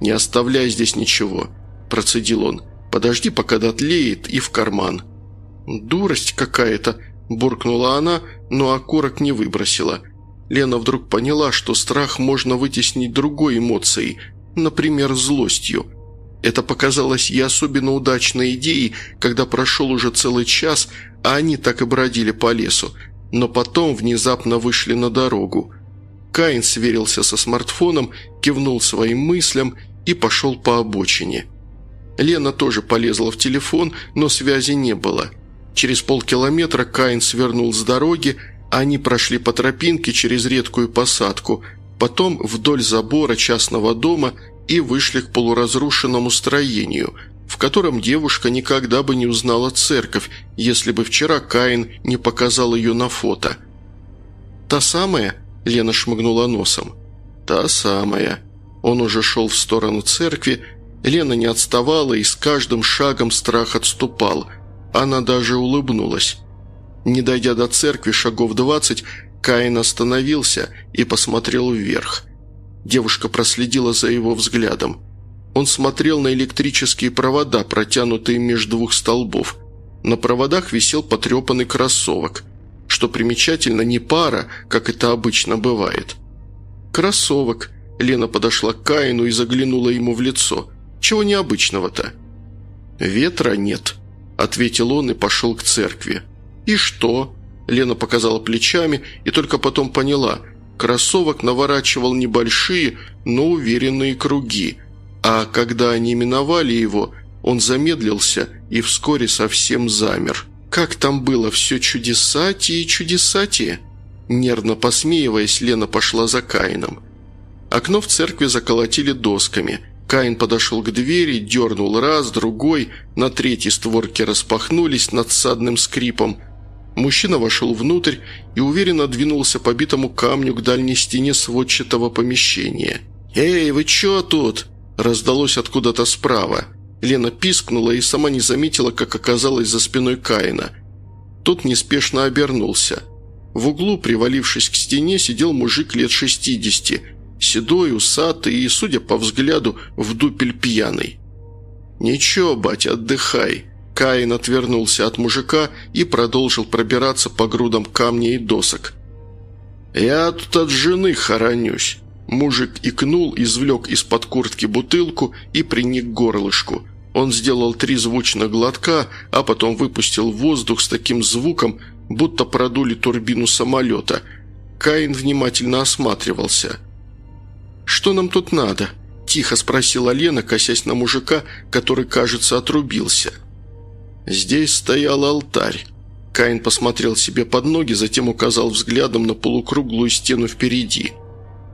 «Не оставляй здесь ничего», – процедил он. «Подожди, пока дотлеет, и в карман». «Дурость какая-то», – буркнула она, но окурок не выбросила. Лена вдруг поняла, что страх можно вытеснить другой эмоцией, например, злостью. Это показалось ей особенно удачной идеей, когда прошел уже целый час, а они так и бродили по лесу, но потом внезапно вышли на дорогу. Каин сверился со смартфоном, кивнул своим мыслям и пошел по обочине. Лена тоже полезла в телефон, но связи не было. Через полкилометра Каин свернул с дороги, они прошли по тропинке через редкую посадку, потом вдоль забора частного дома и вышли к полуразрушенному строению, в котором девушка никогда бы не узнала церковь, если бы вчера Каин не показал ее на фото. «Та самая?» – Лена шмыгнула носом. «Та самая». Он уже шел в сторону церкви, Лена не отставала и с каждым шагом страх отступал. Она даже улыбнулась. Не дойдя до церкви шагов двадцать, Каин остановился и посмотрел вверх. Девушка проследила за его взглядом. Он смотрел на электрические провода, протянутые между двух столбов. На проводах висел потрепанный кроссовок. Что примечательно, не пара, как это обычно бывает. «Кроссовок», Лена подошла к Каину и заглянула ему в лицо. «Чего необычного-то?» «Ветра нет», – ответил он и пошел к церкви. «И что?» – Лена показала плечами и только потом поняла. Кроссовок наворачивал небольшие, но уверенные круги. А когда они миновали его, он замедлился и вскоре совсем замер. «Как там было все чудесатие и чудесатие?» Нервно посмеиваясь, Лена пошла за Каином. Окно в церкви заколотили досками. Каин подошел к двери, дернул раз, другой, на третьей створке распахнулись над садным скрипом. Мужчина вошел внутрь и уверенно двинулся по битому камню к дальней стене сводчатого помещения. «Эй, вы чё тут?» – раздалось откуда-то справа. Лена пискнула и сама не заметила, как оказалась за спиной Каина. Тот неспешно обернулся. В углу, привалившись к стене, сидел мужик лет шестидесяти – седой, усатый и, судя по взгляду, в дупель пьяный. «Ничего, батя, отдыхай». Каин отвернулся от мужика и продолжил пробираться по грудам камней и досок. «Я тут от жены хоронюсь». Мужик икнул, извлек из-под куртки бутылку и приник горлышку. Он сделал три звучных глотка, а потом выпустил воздух с таким звуком, будто продули турбину самолета. Каин внимательно осматривался – «Что нам тут надо?» – тихо спросила Лена, косясь на мужика, который, кажется, отрубился. «Здесь стоял алтарь». Каин посмотрел себе под ноги, затем указал взглядом на полукруглую стену впереди.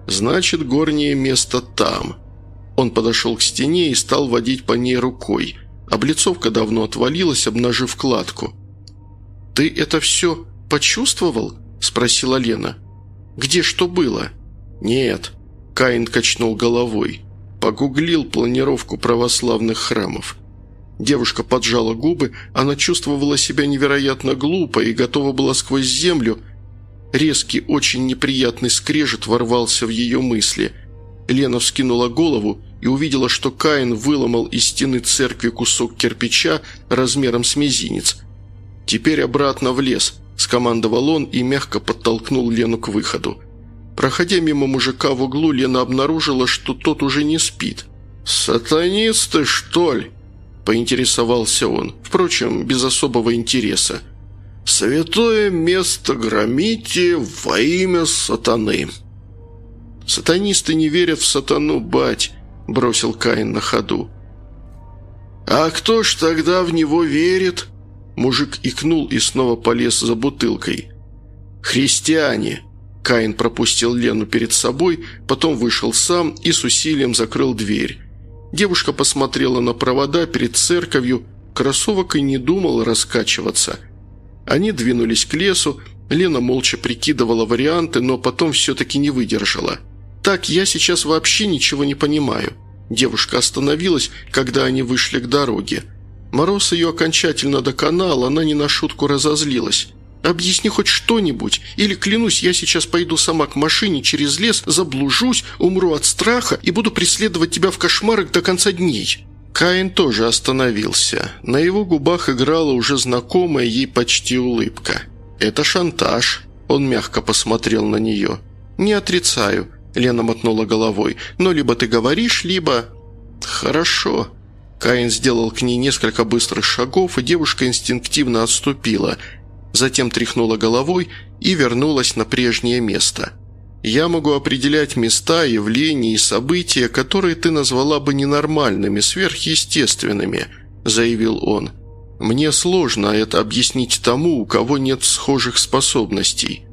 «Значит, горнее место там». Он подошел к стене и стал водить по ней рукой. Облицовка давно отвалилась, обнажив кладку. «Ты это все почувствовал?» – спросила Лена. «Где что было?» «Нет», Каин качнул головой. Погуглил планировку православных храмов. Девушка поджала губы, она чувствовала себя невероятно глупо и готова была сквозь землю. Резкий, очень неприятный скрежет ворвался в ее мысли. Лена вскинула голову и увидела, что Каин выломал из стены церкви кусок кирпича размером с мизинец. «Теперь обратно в лес», – скомандовал он и мягко подтолкнул Лену к выходу. Проходя мимо мужика в углу, Лена обнаружила, что тот уже не спит. «Сатанисты, что ли?» – поинтересовался он, впрочем, без особого интереса. «Святое место громите во имя сатаны». «Сатанисты не верят в сатану, бать», – бросил Каин на ходу. «А кто ж тогда в него верит?» Мужик икнул и снова полез за бутылкой. «Христиане», Каин пропустил Лену перед собой, потом вышел сам и с усилием закрыл дверь. Девушка посмотрела на провода перед церковью, кроссовок и не думал раскачиваться. Они двинулись к лесу, Лена молча прикидывала варианты, но потом все-таки не выдержала. Так, я сейчас вообще ничего не понимаю». Девушка остановилась, когда они вышли к дороге. Мороз ее окончательно доконал, она не на шутку разозлилась. «Объясни хоть что-нибудь, или, клянусь, я сейчас пойду сама к машине через лес, заблужусь, умру от страха и буду преследовать тебя в кошмарах до конца дней». Каин тоже остановился. На его губах играла уже знакомая ей почти улыбка. «Это шантаж», – он мягко посмотрел на нее. «Не отрицаю», – Лена мотнула головой, – «но либо ты говоришь, либо...» «Хорошо». Каин сделал к ней несколько быстрых шагов, и девушка инстинктивно отступила – затем тряхнула головой и вернулась на прежнее место. «Я могу определять места, явления и события, которые ты назвала бы ненормальными, сверхъестественными», – заявил он. «Мне сложно это объяснить тому, у кого нет схожих способностей».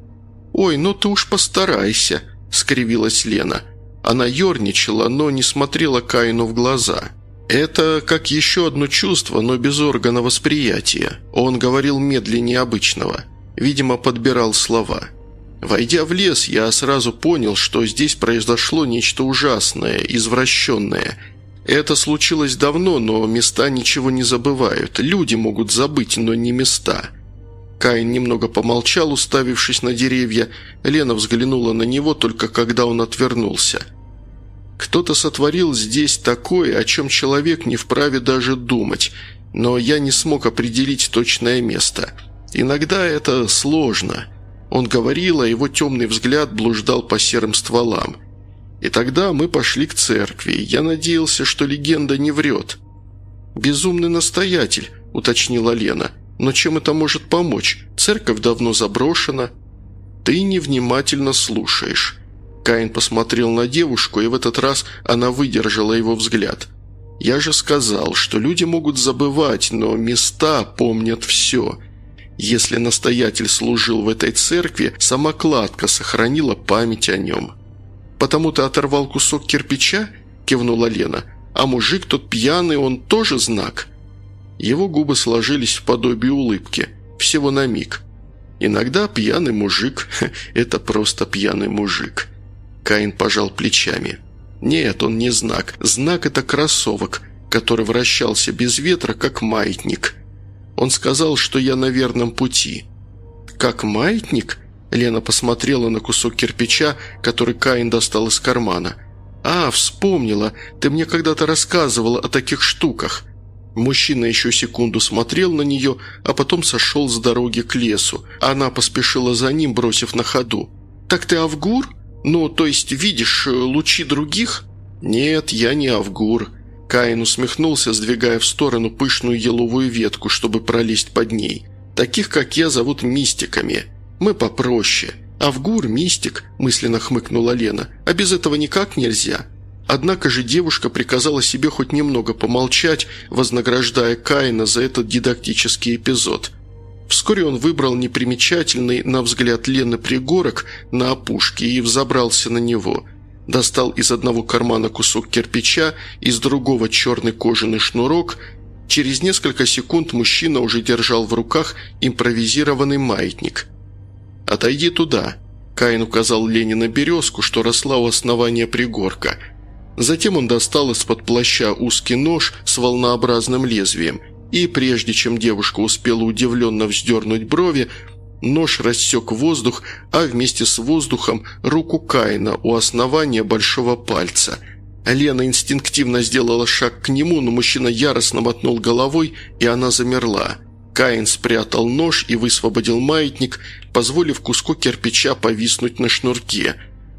«Ой, ну ты уж постарайся», – скривилась Лена. Она ерничала, но не смотрела Каину в глаза. Это как еще одно чувство, но без органа восприятия. Он говорил медленнее обычного. Видимо, подбирал слова. Войдя в лес, я сразу понял, что здесь произошло нечто ужасное, извращенное. Это случилось давно, но места ничего не забывают. Люди могут забыть, но не места. Каин немного помолчал, уставившись на деревья. Лена взглянула на него только когда он отвернулся – кто-то сотворил здесь такое, о чем человек не вправе даже думать, но я не смог определить точное место. Иногда это сложно. Он говорил, а его темный взгляд блуждал по серым стволам. И тогда мы пошли к церкви. Я надеялся, что легенда не врет. «Безумный настоятель», — уточнила Лена. «Но чем это может помочь? Церковь давно заброшена». «Ты невнимательно слушаешь». Каин посмотрел на девушку, и в этот раз она выдержала его взгляд. «Я же сказал, что люди могут забывать, но места помнят все. Если настоятель служил в этой церкви, сама кладка сохранила память о нем». «Потому ты оторвал кусок кирпича?» – кивнула Лена. «А мужик тот пьяный, он тоже знак?» Его губы сложились в подобие улыбки. Всего на миг. Иногда пьяный мужик – это просто пьяный мужик. Каин пожал плечами. «Нет, он не знак. Знак – это кроссовок, который вращался без ветра, как маятник. Он сказал, что я на верном пути». «Как маятник?» Лена посмотрела на кусок кирпича, который Каин достал из кармана. «А, вспомнила. Ты мне когда-то рассказывала о таких штуках». Мужчина еще секунду смотрел на нее, а потом сошел с дороги к лесу. Она поспешила за ним, бросив на ходу. «Так ты Авгур?» «Ну, то есть видишь э, лучи других?» «Нет, я не Авгур». Каин усмехнулся, сдвигая в сторону пышную еловую ветку, чтобы пролезть под ней. «Таких, как я, зовут мистиками. Мы попроще. Авгур – мистик», – мысленно хмыкнула Лена. «А без этого никак нельзя». Однако же девушка приказала себе хоть немного помолчать, вознаграждая Каина за этот дидактический эпизод. Вскоре он выбрал непримечательный, на взгляд Лены, пригорок на опушке и взобрался на него. Достал из одного кармана кусок кирпича, из другого черный кожаный шнурок. Через несколько секунд мужчина уже держал в руках импровизированный маятник. «Отойди туда», – Каин указал Лене на березку, что росла у основания пригорка. Затем он достал из-под плаща узкий нож с волнообразным лезвием – и прежде чем девушка успела удивленно вздернуть брови, нож рассек воздух, а вместе с воздухом руку Каина у основания большого пальца. Лена инстинктивно сделала шаг к нему, но мужчина яростно мотнул головой, и она замерла. Каин спрятал нож и высвободил маятник, позволив куску кирпича повиснуть на шнурке.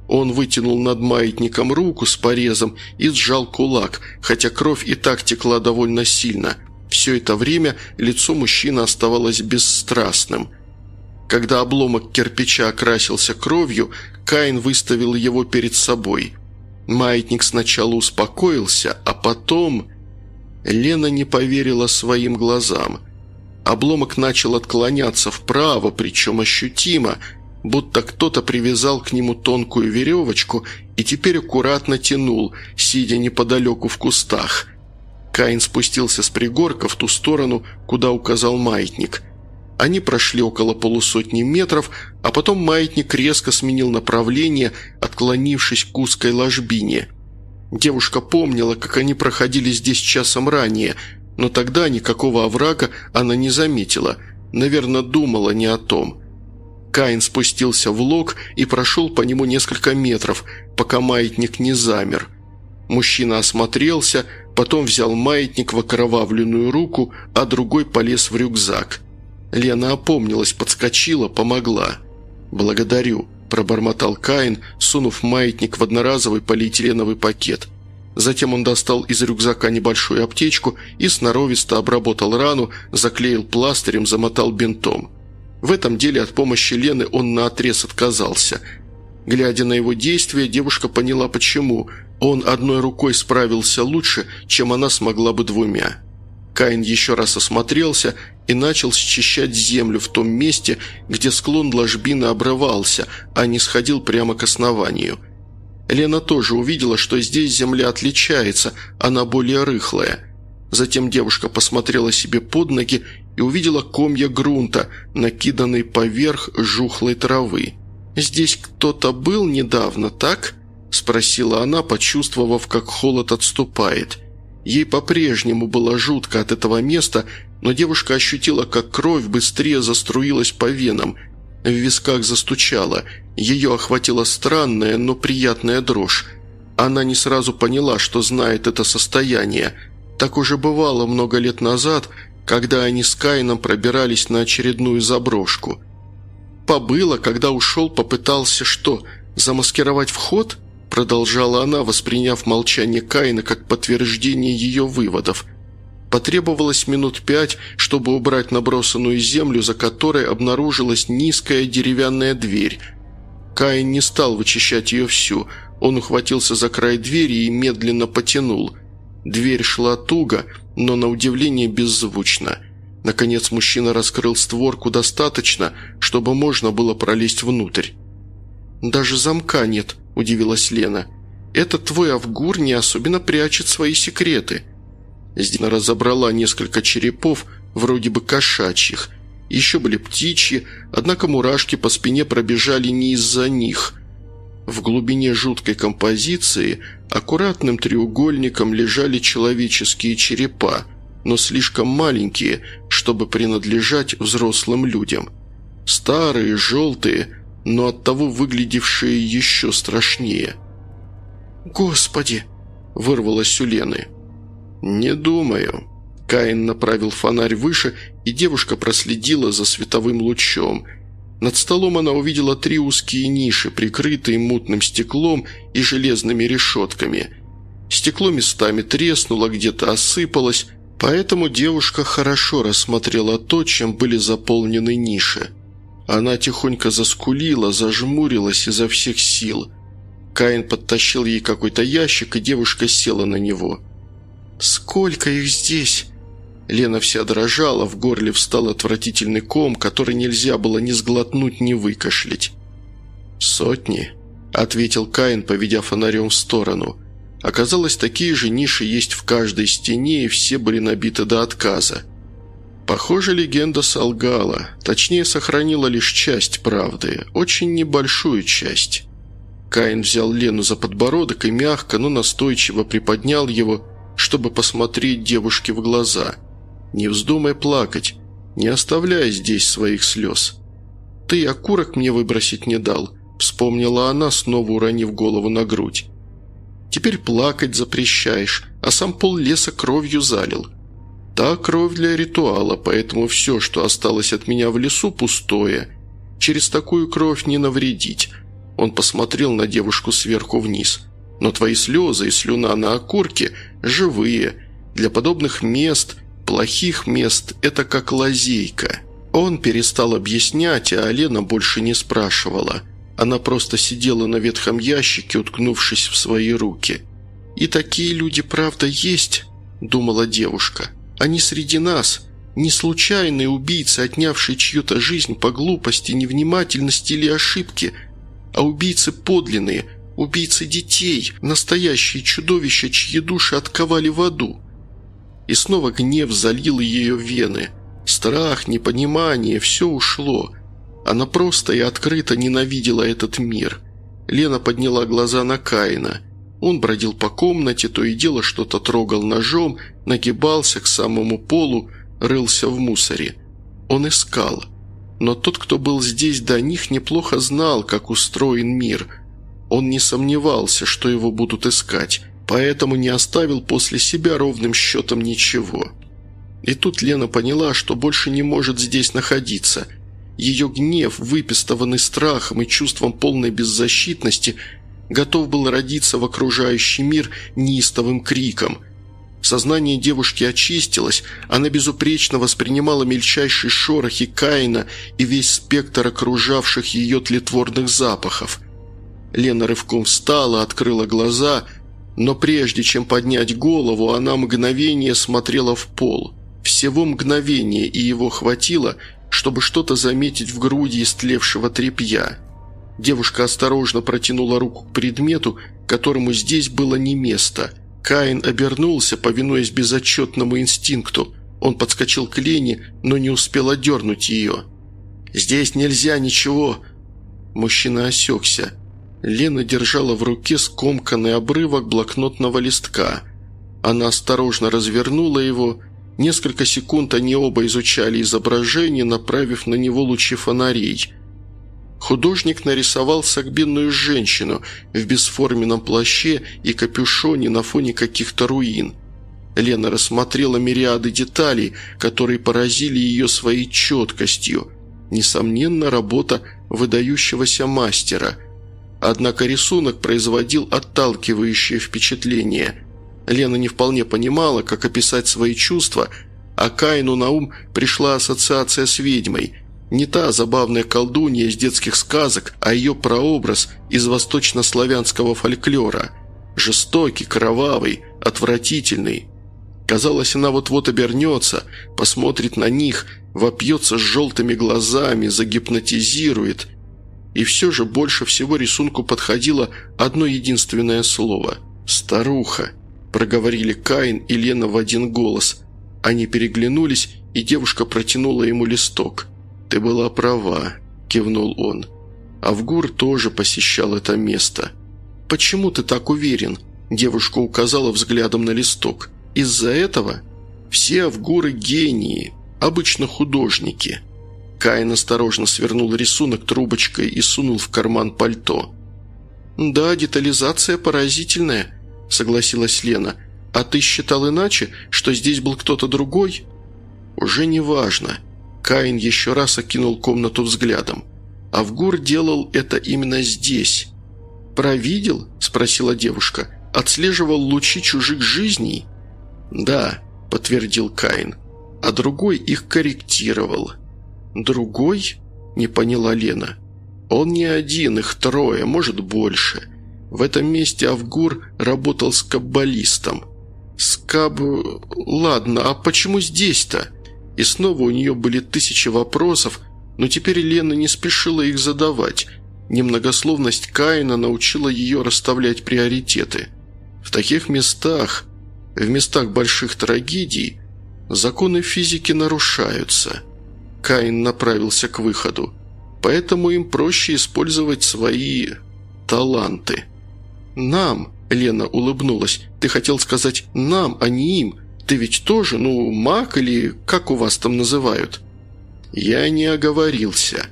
Он вытянул над маятником руку с порезом и сжал кулак, хотя кровь и так текла довольно сильно – все это время лицо мужчины оставалось бесстрастным. Когда обломок кирпича окрасился кровью, Каин выставил его перед собой. Маятник сначала успокоился, а потом... Лена не поверила своим глазам. Обломок начал отклоняться вправо, причем ощутимо, будто кто-то привязал к нему тонкую веревочку и теперь аккуратно тянул, сидя неподалеку в кустах – Каин спустился с пригорка в ту сторону, куда указал маятник. Они прошли около полусотни метров, а потом маятник резко сменил направление, отклонившись к узкой ложбине. Девушка помнила, как они проходили здесь часом ранее, но тогда никакого оврага она не заметила, наверное, думала не о том. Каин спустился в лог и прошел по нему несколько метров, пока маятник не замер. Мужчина осмотрелся, потом взял маятник в окровавленную руку, а другой полез в рюкзак. Лена опомнилась, подскочила, помогла. «Благодарю», – пробормотал Каин, сунув маятник в одноразовый полиэтиленовый пакет. Затем он достал из рюкзака небольшую аптечку и сноровисто обработал рану, заклеил пластырем, замотал бинтом. В этом деле от помощи Лены он наотрез отказался. Глядя на его действия, девушка поняла, почему. Он одной рукой справился лучше, чем она смогла бы двумя. Каин еще раз осмотрелся и начал счищать землю в том месте, где склон ложбины обрывался, а не сходил прямо к основанию. Лена тоже увидела, что здесь земля отличается, она более рыхлая. Затем девушка посмотрела себе под ноги и увидела комья грунта, накиданные поверх жухлой травы. «Здесь кто-то был недавно, так?» – спросила она, почувствовав, как холод отступает. Ей по-прежнему было жутко от этого места, но девушка ощутила, как кровь быстрее заструилась по венам. В висках застучала. Ее охватила странная, но приятная дрожь. Она не сразу поняла, что знает это состояние. Так уже бывало много лет назад, когда они с Кайном пробирались на очередную заброшку. Побыло, когда ушел, попытался что, замаскировать вход? Продолжала она, восприняв молчание Каина как подтверждение ее выводов – Потребовалось минут пять, чтобы убрать набросанную землю, за которой обнаружилась низкая деревянная дверь. Каин не стал вычищать ее всю. Он ухватился за край двери и медленно потянул. Дверь шла туго, но на удивление беззвучно. Наконец мужчина раскрыл створку достаточно, чтобы можно было пролезть внутрь. «Даже замка нет», – удивилась Лена. «Этот твой Авгур не особенно прячет свои секреты». Здесь разобрала несколько черепов, вроде бы кошачьих. Еще были птичьи, однако мурашки по спине пробежали не из-за них. В глубине жуткой композиции аккуратным треугольником лежали человеческие черепа, но слишком маленькие, чтобы принадлежать взрослым людям. Старые, желтые, но оттого выглядевшие еще страшнее. «Господи!» – вырвалось у Лены. «Не думаю». Каин направил фонарь выше, и девушка проследила за световым лучом. Над столом она увидела три узкие ниши, прикрытые мутным стеклом и железными решетками. Стекло местами треснуло, где-то осыпалось, поэтому девушка хорошо рассмотрела то, чем были заполнены ниши. Она тихонько заскулила, зажмурилась изо всех сил. Каин подтащил ей какой-то ящик, и девушка села на него – «Сколько их здесь?» Лена вся дрожала, в горле встал отвратительный ком, который нельзя было ни сглотнуть, ни выкашлять. «Сотни», — ответил Каин, поведя фонарем в сторону. Оказалось, такие же ниши есть в каждой стене, и все были набиты до отказа. Похоже, легенда солгала, точнее, сохранила лишь часть правды, очень небольшую часть. Каин взял Лену за подбородок и мягко, но настойчиво приподнял его, чтобы посмотреть девушке в глаза. «Не вздумай плакать, не оставляй здесь своих слез. Ты окурок мне выбросить не дал», – вспомнила она, снова уронив голову на грудь. «Теперь плакать запрещаешь, а сам пол леса кровью залил. Та кровь для ритуала, поэтому все, что осталось от меня в лесу, пустое. Через такую кровь не навредить». Он посмотрел на девушку сверху вниз. «Но твои слезы и слюна на окурке живые. Для подобных мест, плохих мест, это как лазейка. Он перестал объяснять, а Алена больше не спрашивала. Она просто сидела на ветхом ящике, уткнувшись в свои руки. «И такие люди, правда, есть?» – думала девушка. «Они среди нас. Не случайные убийцы, отнявшие чью-то жизнь по глупости, невнимательности или ошибке, а убийцы подлинные – Убийцы детей, настоящие чудовища, чьи души отковали в аду. И снова гнев залил ее вены. Страх, непонимание, все ушло. Она просто и открыто ненавидела этот мир. Лена подняла глаза на Каина. Он бродил по комнате, то и дело что-то трогал ножом, нагибался к самому полу, рылся в мусоре. Он искал. Но тот, кто был здесь до них, неплохо знал, как устроен мир. Он не сомневался, что его будут искать, поэтому не оставил после себя ровным счетом ничего. И тут Лена поняла, что больше не может здесь находиться. Ее гнев, выпистованный страхом и чувством полной беззащитности, готов был родиться в окружающий мир неистовым криком. Сознание девушки очистилось, она безупречно воспринимала мельчайшие шорохи Каина и весь спектр окружавших ее тлетворных запахов. Лена рывком встала, открыла глаза, но прежде чем поднять голову, она мгновение смотрела в пол. Всего мгновение, и его хватило, чтобы что-то заметить в груди истлевшего тряпья. Девушка осторожно протянула руку к предмету, которому здесь было не место. Каин обернулся, повинуясь безотчетному инстинкту. Он подскочил к Лене, но не успел одернуть ее. «Здесь нельзя ничего!» Мужчина осекся. Лена держала в руке скомканный обрывок блокнотного листка. Она осторожно развернула его Несколько секунд они оба изучали изображение, направив на него лучи фонарей. Художник нарисовал сагбинную женщину в бесформенном плаще и капюшоне на фоне каких-то руин. Лена рассмотрела мириады деталей, которые поразили ее своей четкостью. Несомненно, работа выдающегося мастера. Однако рисунок производил отталкивающее впечатление – Лена не вполне понимала, как описать свои чувства, а Каину на ум пришла ассоциация с ведьмой. Не та забавная колдунья из детских сказок, а ее прообраз из восточнославянского фольклора. Жестокий, кровавый, отвратительный. Казалось, она вот-вот обернется, посмотрит на них, вопьется с желтыми глазами, загипнотизирует. И все же больше всего рисунку подходило одно единственное слово – «старуха» проговорили Каин и Лена в один голос. Они переглянулись, и девушка протянула ему листок. «Ты была права», – кивнул он. Авгур тоже посещал это место. «Почему ты так уверен?» – девушка указала взглядом на листок. «Из-за этого?» «Все Авгуры – гении, обычно художники». Каин осторожно свернул рисунок трубочкой и сунул в карман пальто. «Да, детализация поразительная», – согласилась Лена. «А ты считал иначе, что здесь был кто-то другой?» «Уже не важно». Каин еще раз окинул комнату взглядом. «Авгур делал это именно здесь». «Провидел?» – спросила девушка. «Отслеживал лучи чужих жизней?» «Да», – подтвердил Каин. «А другой их корректировал». «Другой?» – не поняла Лена. «Он не один, их трое, может, больше. В этом месте Авгур работал с каббалистом. Скаб... Ладно, а почему здесь-то? И снова у нее были тысячи вопросов, но теперь Лена не спешила их задавать. Немногословность Каина научила ее расставлять приоритеты. В таких местах, в местах больших трагедий, законы физики нарушаются. Каин направился к выходу. Поэтому им проще использовать свои таланты. «Нам», – Лена улыбнулась. «Ты хотел сказать «нам», а не «им». Ты ведь тоже, ну, маг или как у вас там называют?» «Я не оговорился».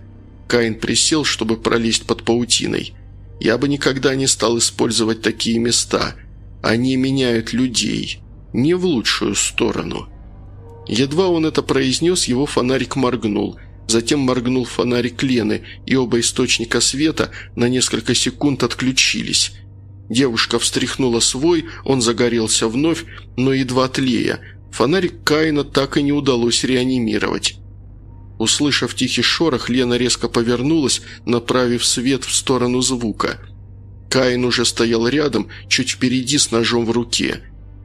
Каин присел, чтобы пролезть под паутиной. «Я бы никогда не стал использовать такие места. Они меняют людей. Не в лучшую сторону». Едва он это произнес, его фонарик моргнул. Затем моргнул фонарик Лены, и оба источника света на несколько секунд отключились. Девушка встряхнула свой, он загорелся вновь, но едва тлея. Фонарик Каина так и не удалось реанимировать. Услышав тихий шорох, Лена резко повернулась, направив свет в сторону звука. Каин уже стоял рядом, чуть впереди с ножом в руке.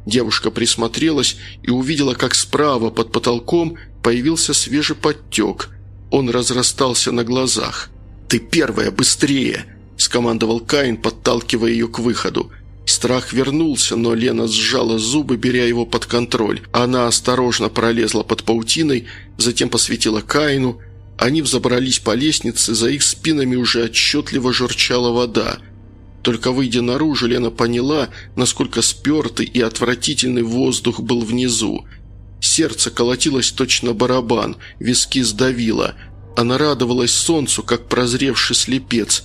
Девушка присмотрелась и увидела, как справа под потолком появился свежий подтек. Он разрастался на глазах. «Ты первая, быстрее!» – скомандовал Каин, подталкивая ее к выходу. Страх вернулся, но Лена сжала зубы, беря его под контроль. Она осторожно пролезла под паутиной, затем посветила Каину. Они взобрались по лестнице, за их спинами уже отчетливо журчала вода. Только выйдя наружу, Лена поняла, насколько спертый и отвратительный воздух был внизу. Сердце колотилось точно барабан, виски сдавило. Она радовалась солнцу, как прозревший слепец.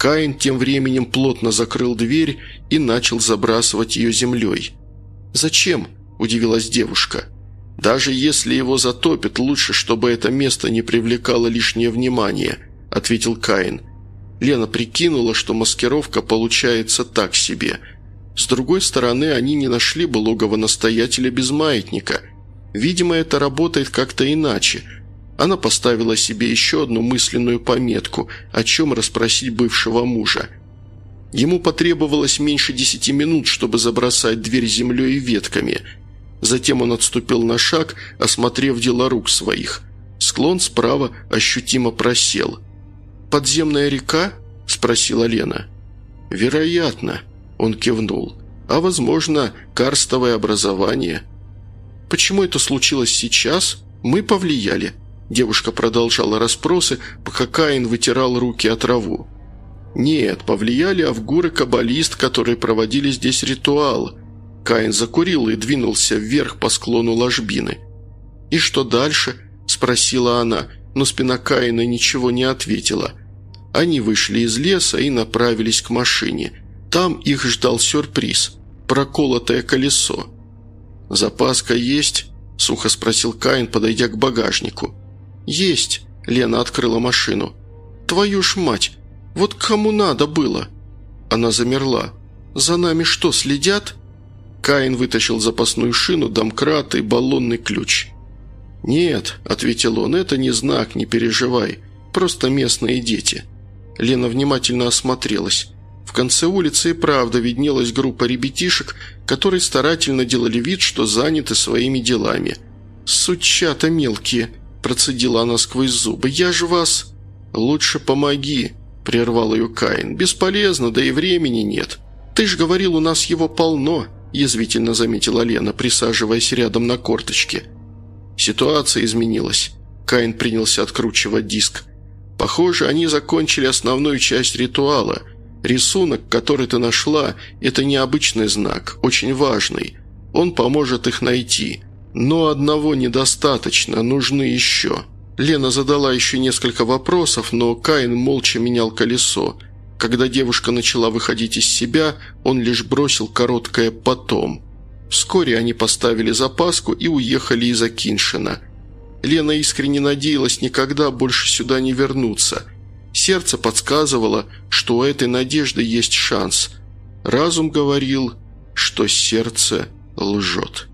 Каин тем временем плотно закрыл дверь и начал забрасывать ее землей. «Зачем?» – удивилась девушка. «Даже если его затопит, лучше, чтобы это место не привлекало лишнее внимание», – ответил Каин. Лена прикинула, что маскировка получается так себе. С другой стороны, они не нашли бы логово настоятеля без маятника. Видимо, это работает как-то иначе. Она поставила себе еще одну мысленную пометку, о чем расспросить бывшего мужа – Ему потребовалось меньше десяти минут, чтобы забросать дверь землей и ветками. Затем он отступил на шаг, осмотрев дела рук своих. Склон справа ощутимо просел. «Подземная река?» – спросила Лена. «Вероятно», – он кивнул. «А, возможно, карстовое образование». «Почему это случилось сейчас? Мы повлияли». Девушка продолжала расспросы, пока Каин вытирал руки от траву. «Нет, повлияли Авгур и которые проводили здесь ритуал». Каин закурил и двинулся вверх по склону ложбины. «И что дальше?» – спросила она, но спина Каина ничего не ответила. Они вышли из леса и направились к машине. Там их ждал сюрприз – проколотое колесо. «Запаска есть?» – сухо спросил Каин, подойдя к багажнику. «Есть», – Лена открыла машину. «Твою ж мать!» Вот кому надо было?» Она замерла. «За нами что, следят?» Каин вытащил запасную шину, домкрат и баллонный ключ. «Нет», – ответил он, – «это не знак, не переживай. Просто местные дети». Лена внимательно осмотрелась. В конце улицы и правда виднелась группа ребятишек, которые старательно делали вид, что заняты своими делами. «Сучата мелкие», – процедила она сквозь зубы, – «я же вас...» «Лучше помоги», – прервал ее Каин. «Бесполезно, да и времени нет. Ты ж говорил, у нас его полно», – язвительно заметила Лена, присаживаясь рядом на корточке. Ситуация изменилась. Каин принялся откручивать диск. «Похоже, они закончили основную часть ритуала. Рисунок, который ты нашла, это необычный знак, очень важный. Он поможет их найти. Но одного недостаточно, нужны еще». Лена задала еще несколько вопросов, но Каин молча менял колесо. Когда девушка начала выходить из себя, он лишь бросил короткое «потом». Вскоре они поставили запаску и уехали из Акиншина. Лена искренне надеялась никогда больше сюда не вернуться. Сердце подсказывало, что у этой надежды есть шанс. Разум говорил, что сердце лжет.